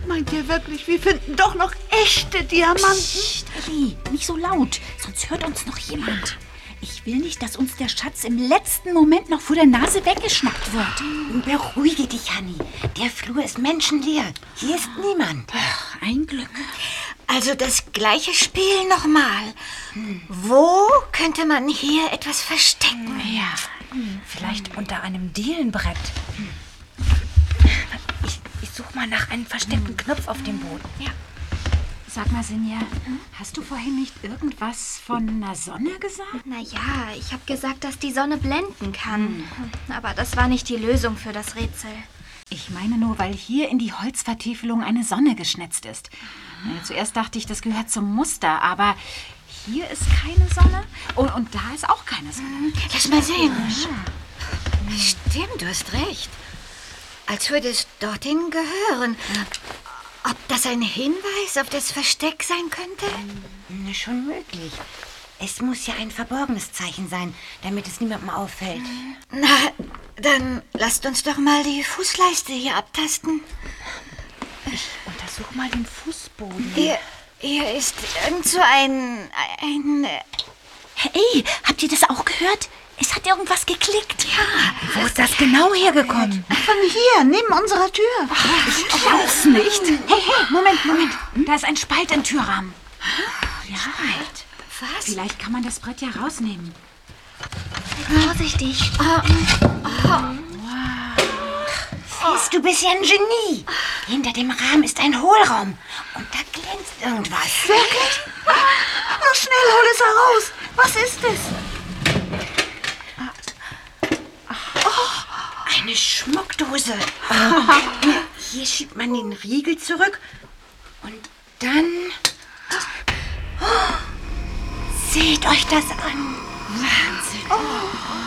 [SPEAKER 7] Meint ihr wirklich, wir finden doch noch echte Diamanten?
[SPEAKER 3] Psst, Elli, nicht so laut, sonst hört uns noch jemand. Ich will nicht, dass uns der Schatz im letzten Moment noch vor der Nase weggeschnappt wird.
[SPEAKER 6] Beruhige dich, Hanni. Der Flur ist menschenleer. Hier ist niemand.
[SPEAKER 3] Ein Glück.
[SPEAKER 4] Also das gleiche Spiel nochmal. Wo könnte man hier etwas verstecken?
[SPEAKER 5] Ja, vielleicht unter einem Dielenbrett. Ich, ich suche mal nach einem versteckten Knopf auf dem Boden. Ja.
[SPEAKER 8] Sag mal, Sinja, hast du vorhin nicht irgendwas von einer Sonne gesagt?
[SPEAKER 10] Naja, ich habe gesagt, dass die Sonne blenden kann. Aber das war nicht die Lösung für das Rätsel.
[SPEAKER 8] Ich meine nur, weil hier in die Holzvertäfelung eine Sonne geschnitzt ist. Äh, Zuerst dachte ich, das gehört zum Muster, aber hier ist keine Sonne und, und da ist auch keine Sonne.
[SPEAKER 4] Lass mal sehen. Stimmt, du hast recht. Als würde es dorthin gehören. Ob das ein Hinweis auf das Versteck sein könnte?
[SPEAKER 6] Na, schon möglich. Es muss ja ein verborgenes Zeichen sein, damit es niemandem auffällt.
[SPEAKER 4] Na, dann lasst uns doch mal die Fußleiste hier abtasten.
[SPEAKER 5] Untersuch mal den Fußboden.
[SPEAKER 4] Hier, hier ist irgend so ein... ein...
[SPEAKER 3] Hey, habt ihr das auch gehört? Es hat irgendwas geklickt. Ja.
[SPEAKER 5] Wo ist das genau hergekommen?
[SPEAKER 7] Von hier, neben unserer Tür.
[SPEAKER 3] Ich glaub's nicht.
[SPEAKER 8] Hey, hey, Moment, Moment. Da ist ein Spalt im Türrahmen. Ja.
[SPEAKER 4] Was?
[SPEAKER 8] Vielleicht kann man das Brett ja rausnehmen.
[SPEAKER 10] Vorsichtig.
[SPEAKER 6] Siehst, du bist ja ein Genie. Hinter dem Rahmen ist ein Hohlraum. Und da glänzt irgendwas.
[SPEAKER 7] Wirklich? Na schnell, hol es heraus. Was ist es?
[SPEAKER 6] Eine Schmuckdose. Hier schiebt man den Riegel zurück. Und dann... Seht euch das an.
[SPEAKER 3] Wahnsinn.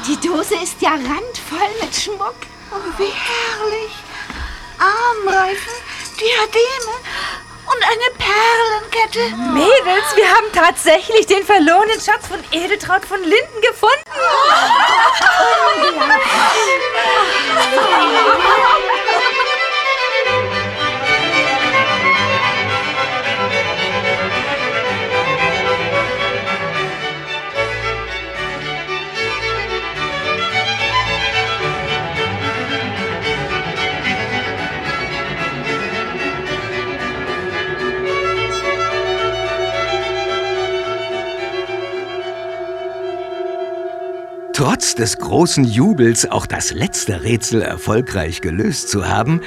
[SPEAKER 3] Die Dose ist ja randvoll mit Schmuck.
[SPEAKER 7] Oh, wie herrlich. Armreifen, Diademe und eine Perlenkette.
[SPEAKER 2] Mädels, wir haben tatsächlich den verlorenen Schatz von Edeltraut von Linden gefunden.
[SPEAKER 1] Trotz des großen Jubels, auch das letzte Rätsel erfolgreich gelöst zu haben,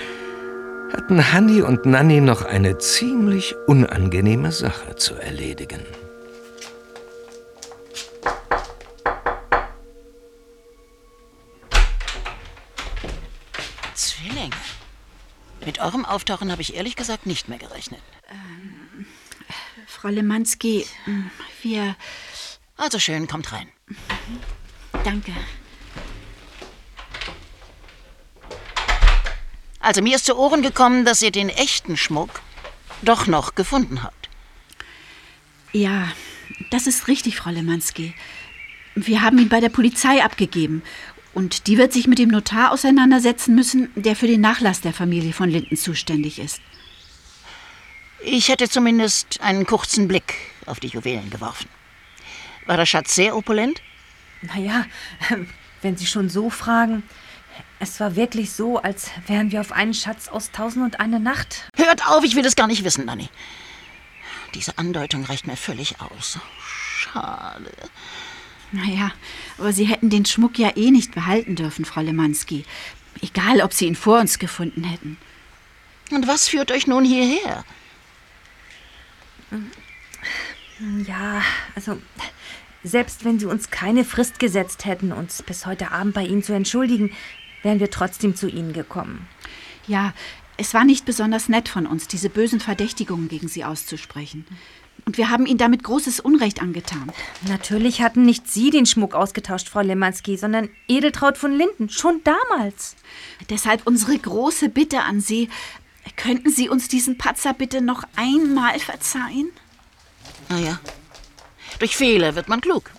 [SPEAKER 1] hatten Hanni und Nanni noch eine ziemlich unangenehme Sache zu erledigen.
[SPEAKER 9] Zwillinge. Mit eurem Auftauchen habe ich ehrlich gesagt nicht mehr gerechnet.
[SPEAKER 3] Frau Lemanski, wir.
[SPEAKER 9] Also schön, kommt rein.
[SPEAKER 3] Danke.
[SPEAKER 9] Also mir ist zu Ohren gekommen, dass ihr den echten Schmuck doch noch gefunden habt.
[SPEAKER 3] Ja, das ist richtig, Frau Lemanski. Wir haben ihn bei der Polizei abgegeben. Und die wird sich mit dem Notar auseinandersetzen müssen, der für den Nachlass der Familie von Linden zuständig ist.
[SPEAKER 9] Ich hätte zumindest einen kurzen Blick auf die Juwelen geworfen. War der Schatz sehr opulent?
[SPEAKER 2] Naja, wenn Sie schon so fragen. Es war wirklich so, als wären wir auf einen Schatz aus Tausend und eine Nacht.
[SPEAKER 9] Hört auf, ich will es gar nicht wissen, Nanny. Diese Andeutung reicht mir völlig aus. Schade.
[SPEAKER 3] Naja, aber Sie hätten den Schmuck ja eh nicht behalten dürfen, Frau Lemanski. Egal, ob Sie ihn vor uns gefunden hätten.
[SPEAKER 9] Und was führt euch nun hierher?
[SPEAKER 2] Ja, also selbst wenn Sie uns keine Frist gesetzt hätten, uns bis heute Abend bei Ihnen zu entschuldigen, wären wir trotzdem zu Ihnen gekommen.
[SPEAKER 3] Ja, es war nicht besonders nett von uns, diese bösen Verdächtigungen gegen Sie auszusprechen. Und wir haben Ihnen damit großes Unrecht angetan.
[SPEAKER 2] Natürlich hatten nicht Sie den Schmuck ausgetauscht, Frau Lemanski, sondern Edeltraut von Linden, schon damals.
[SPEAKER 3] Deshalb unsere große Bitte an Sie. Könnten Sie uns diesen Patzer bitte noch einmal verzeihen?
[SPEAKER 9] Naja, durch Fehler wird man klug.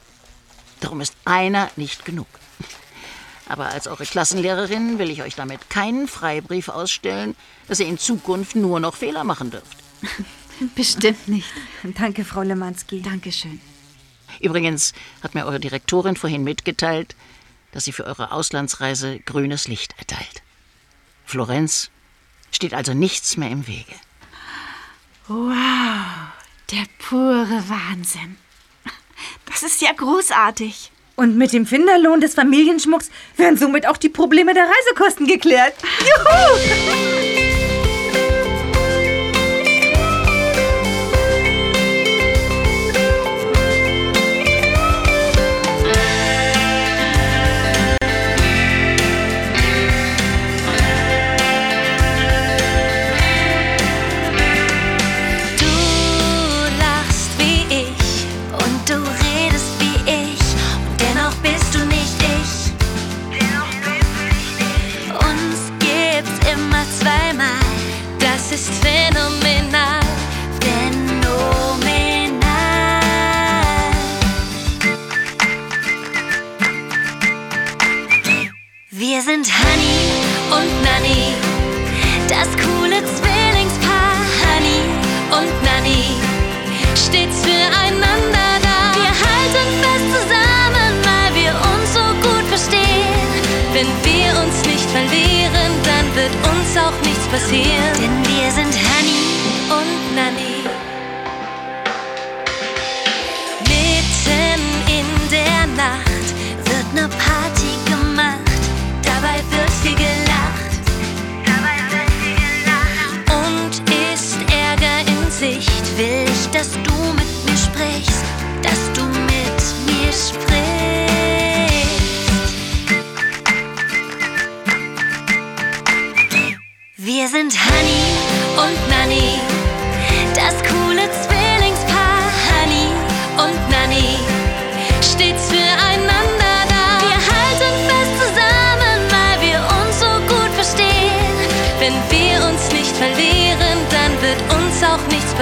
[SPEAKER 9] Darum ist einer nicht genug. Aber als eure Klassenlehrerin will ich euch damit keinen Freibrief ausstellen, dass ihr in Zukunft nur noch Fehler machen dürft.
[SPEAKER 3] Bestimmt nicht.
[SPEAKER 2] Danke, Frau Lemanski.
[SPEAKER 3] Dankeschön.
[SPEAKER 9] Übrigens hat mir eure Direktorin vorhin mitgeteilt, dass sie für eure Auslandsreise grünes Licht erteilt. Florenz steht also nichts mehr im Wege.
[SPEAKER 3] Wow, der pure Wahnsinn. Das ist ja großartig.
[SPEAKER 2] Und mit dem Finderlohn des Familienschmucks werden somit auch die Probleme der Reisekosten geklärt. Juhu!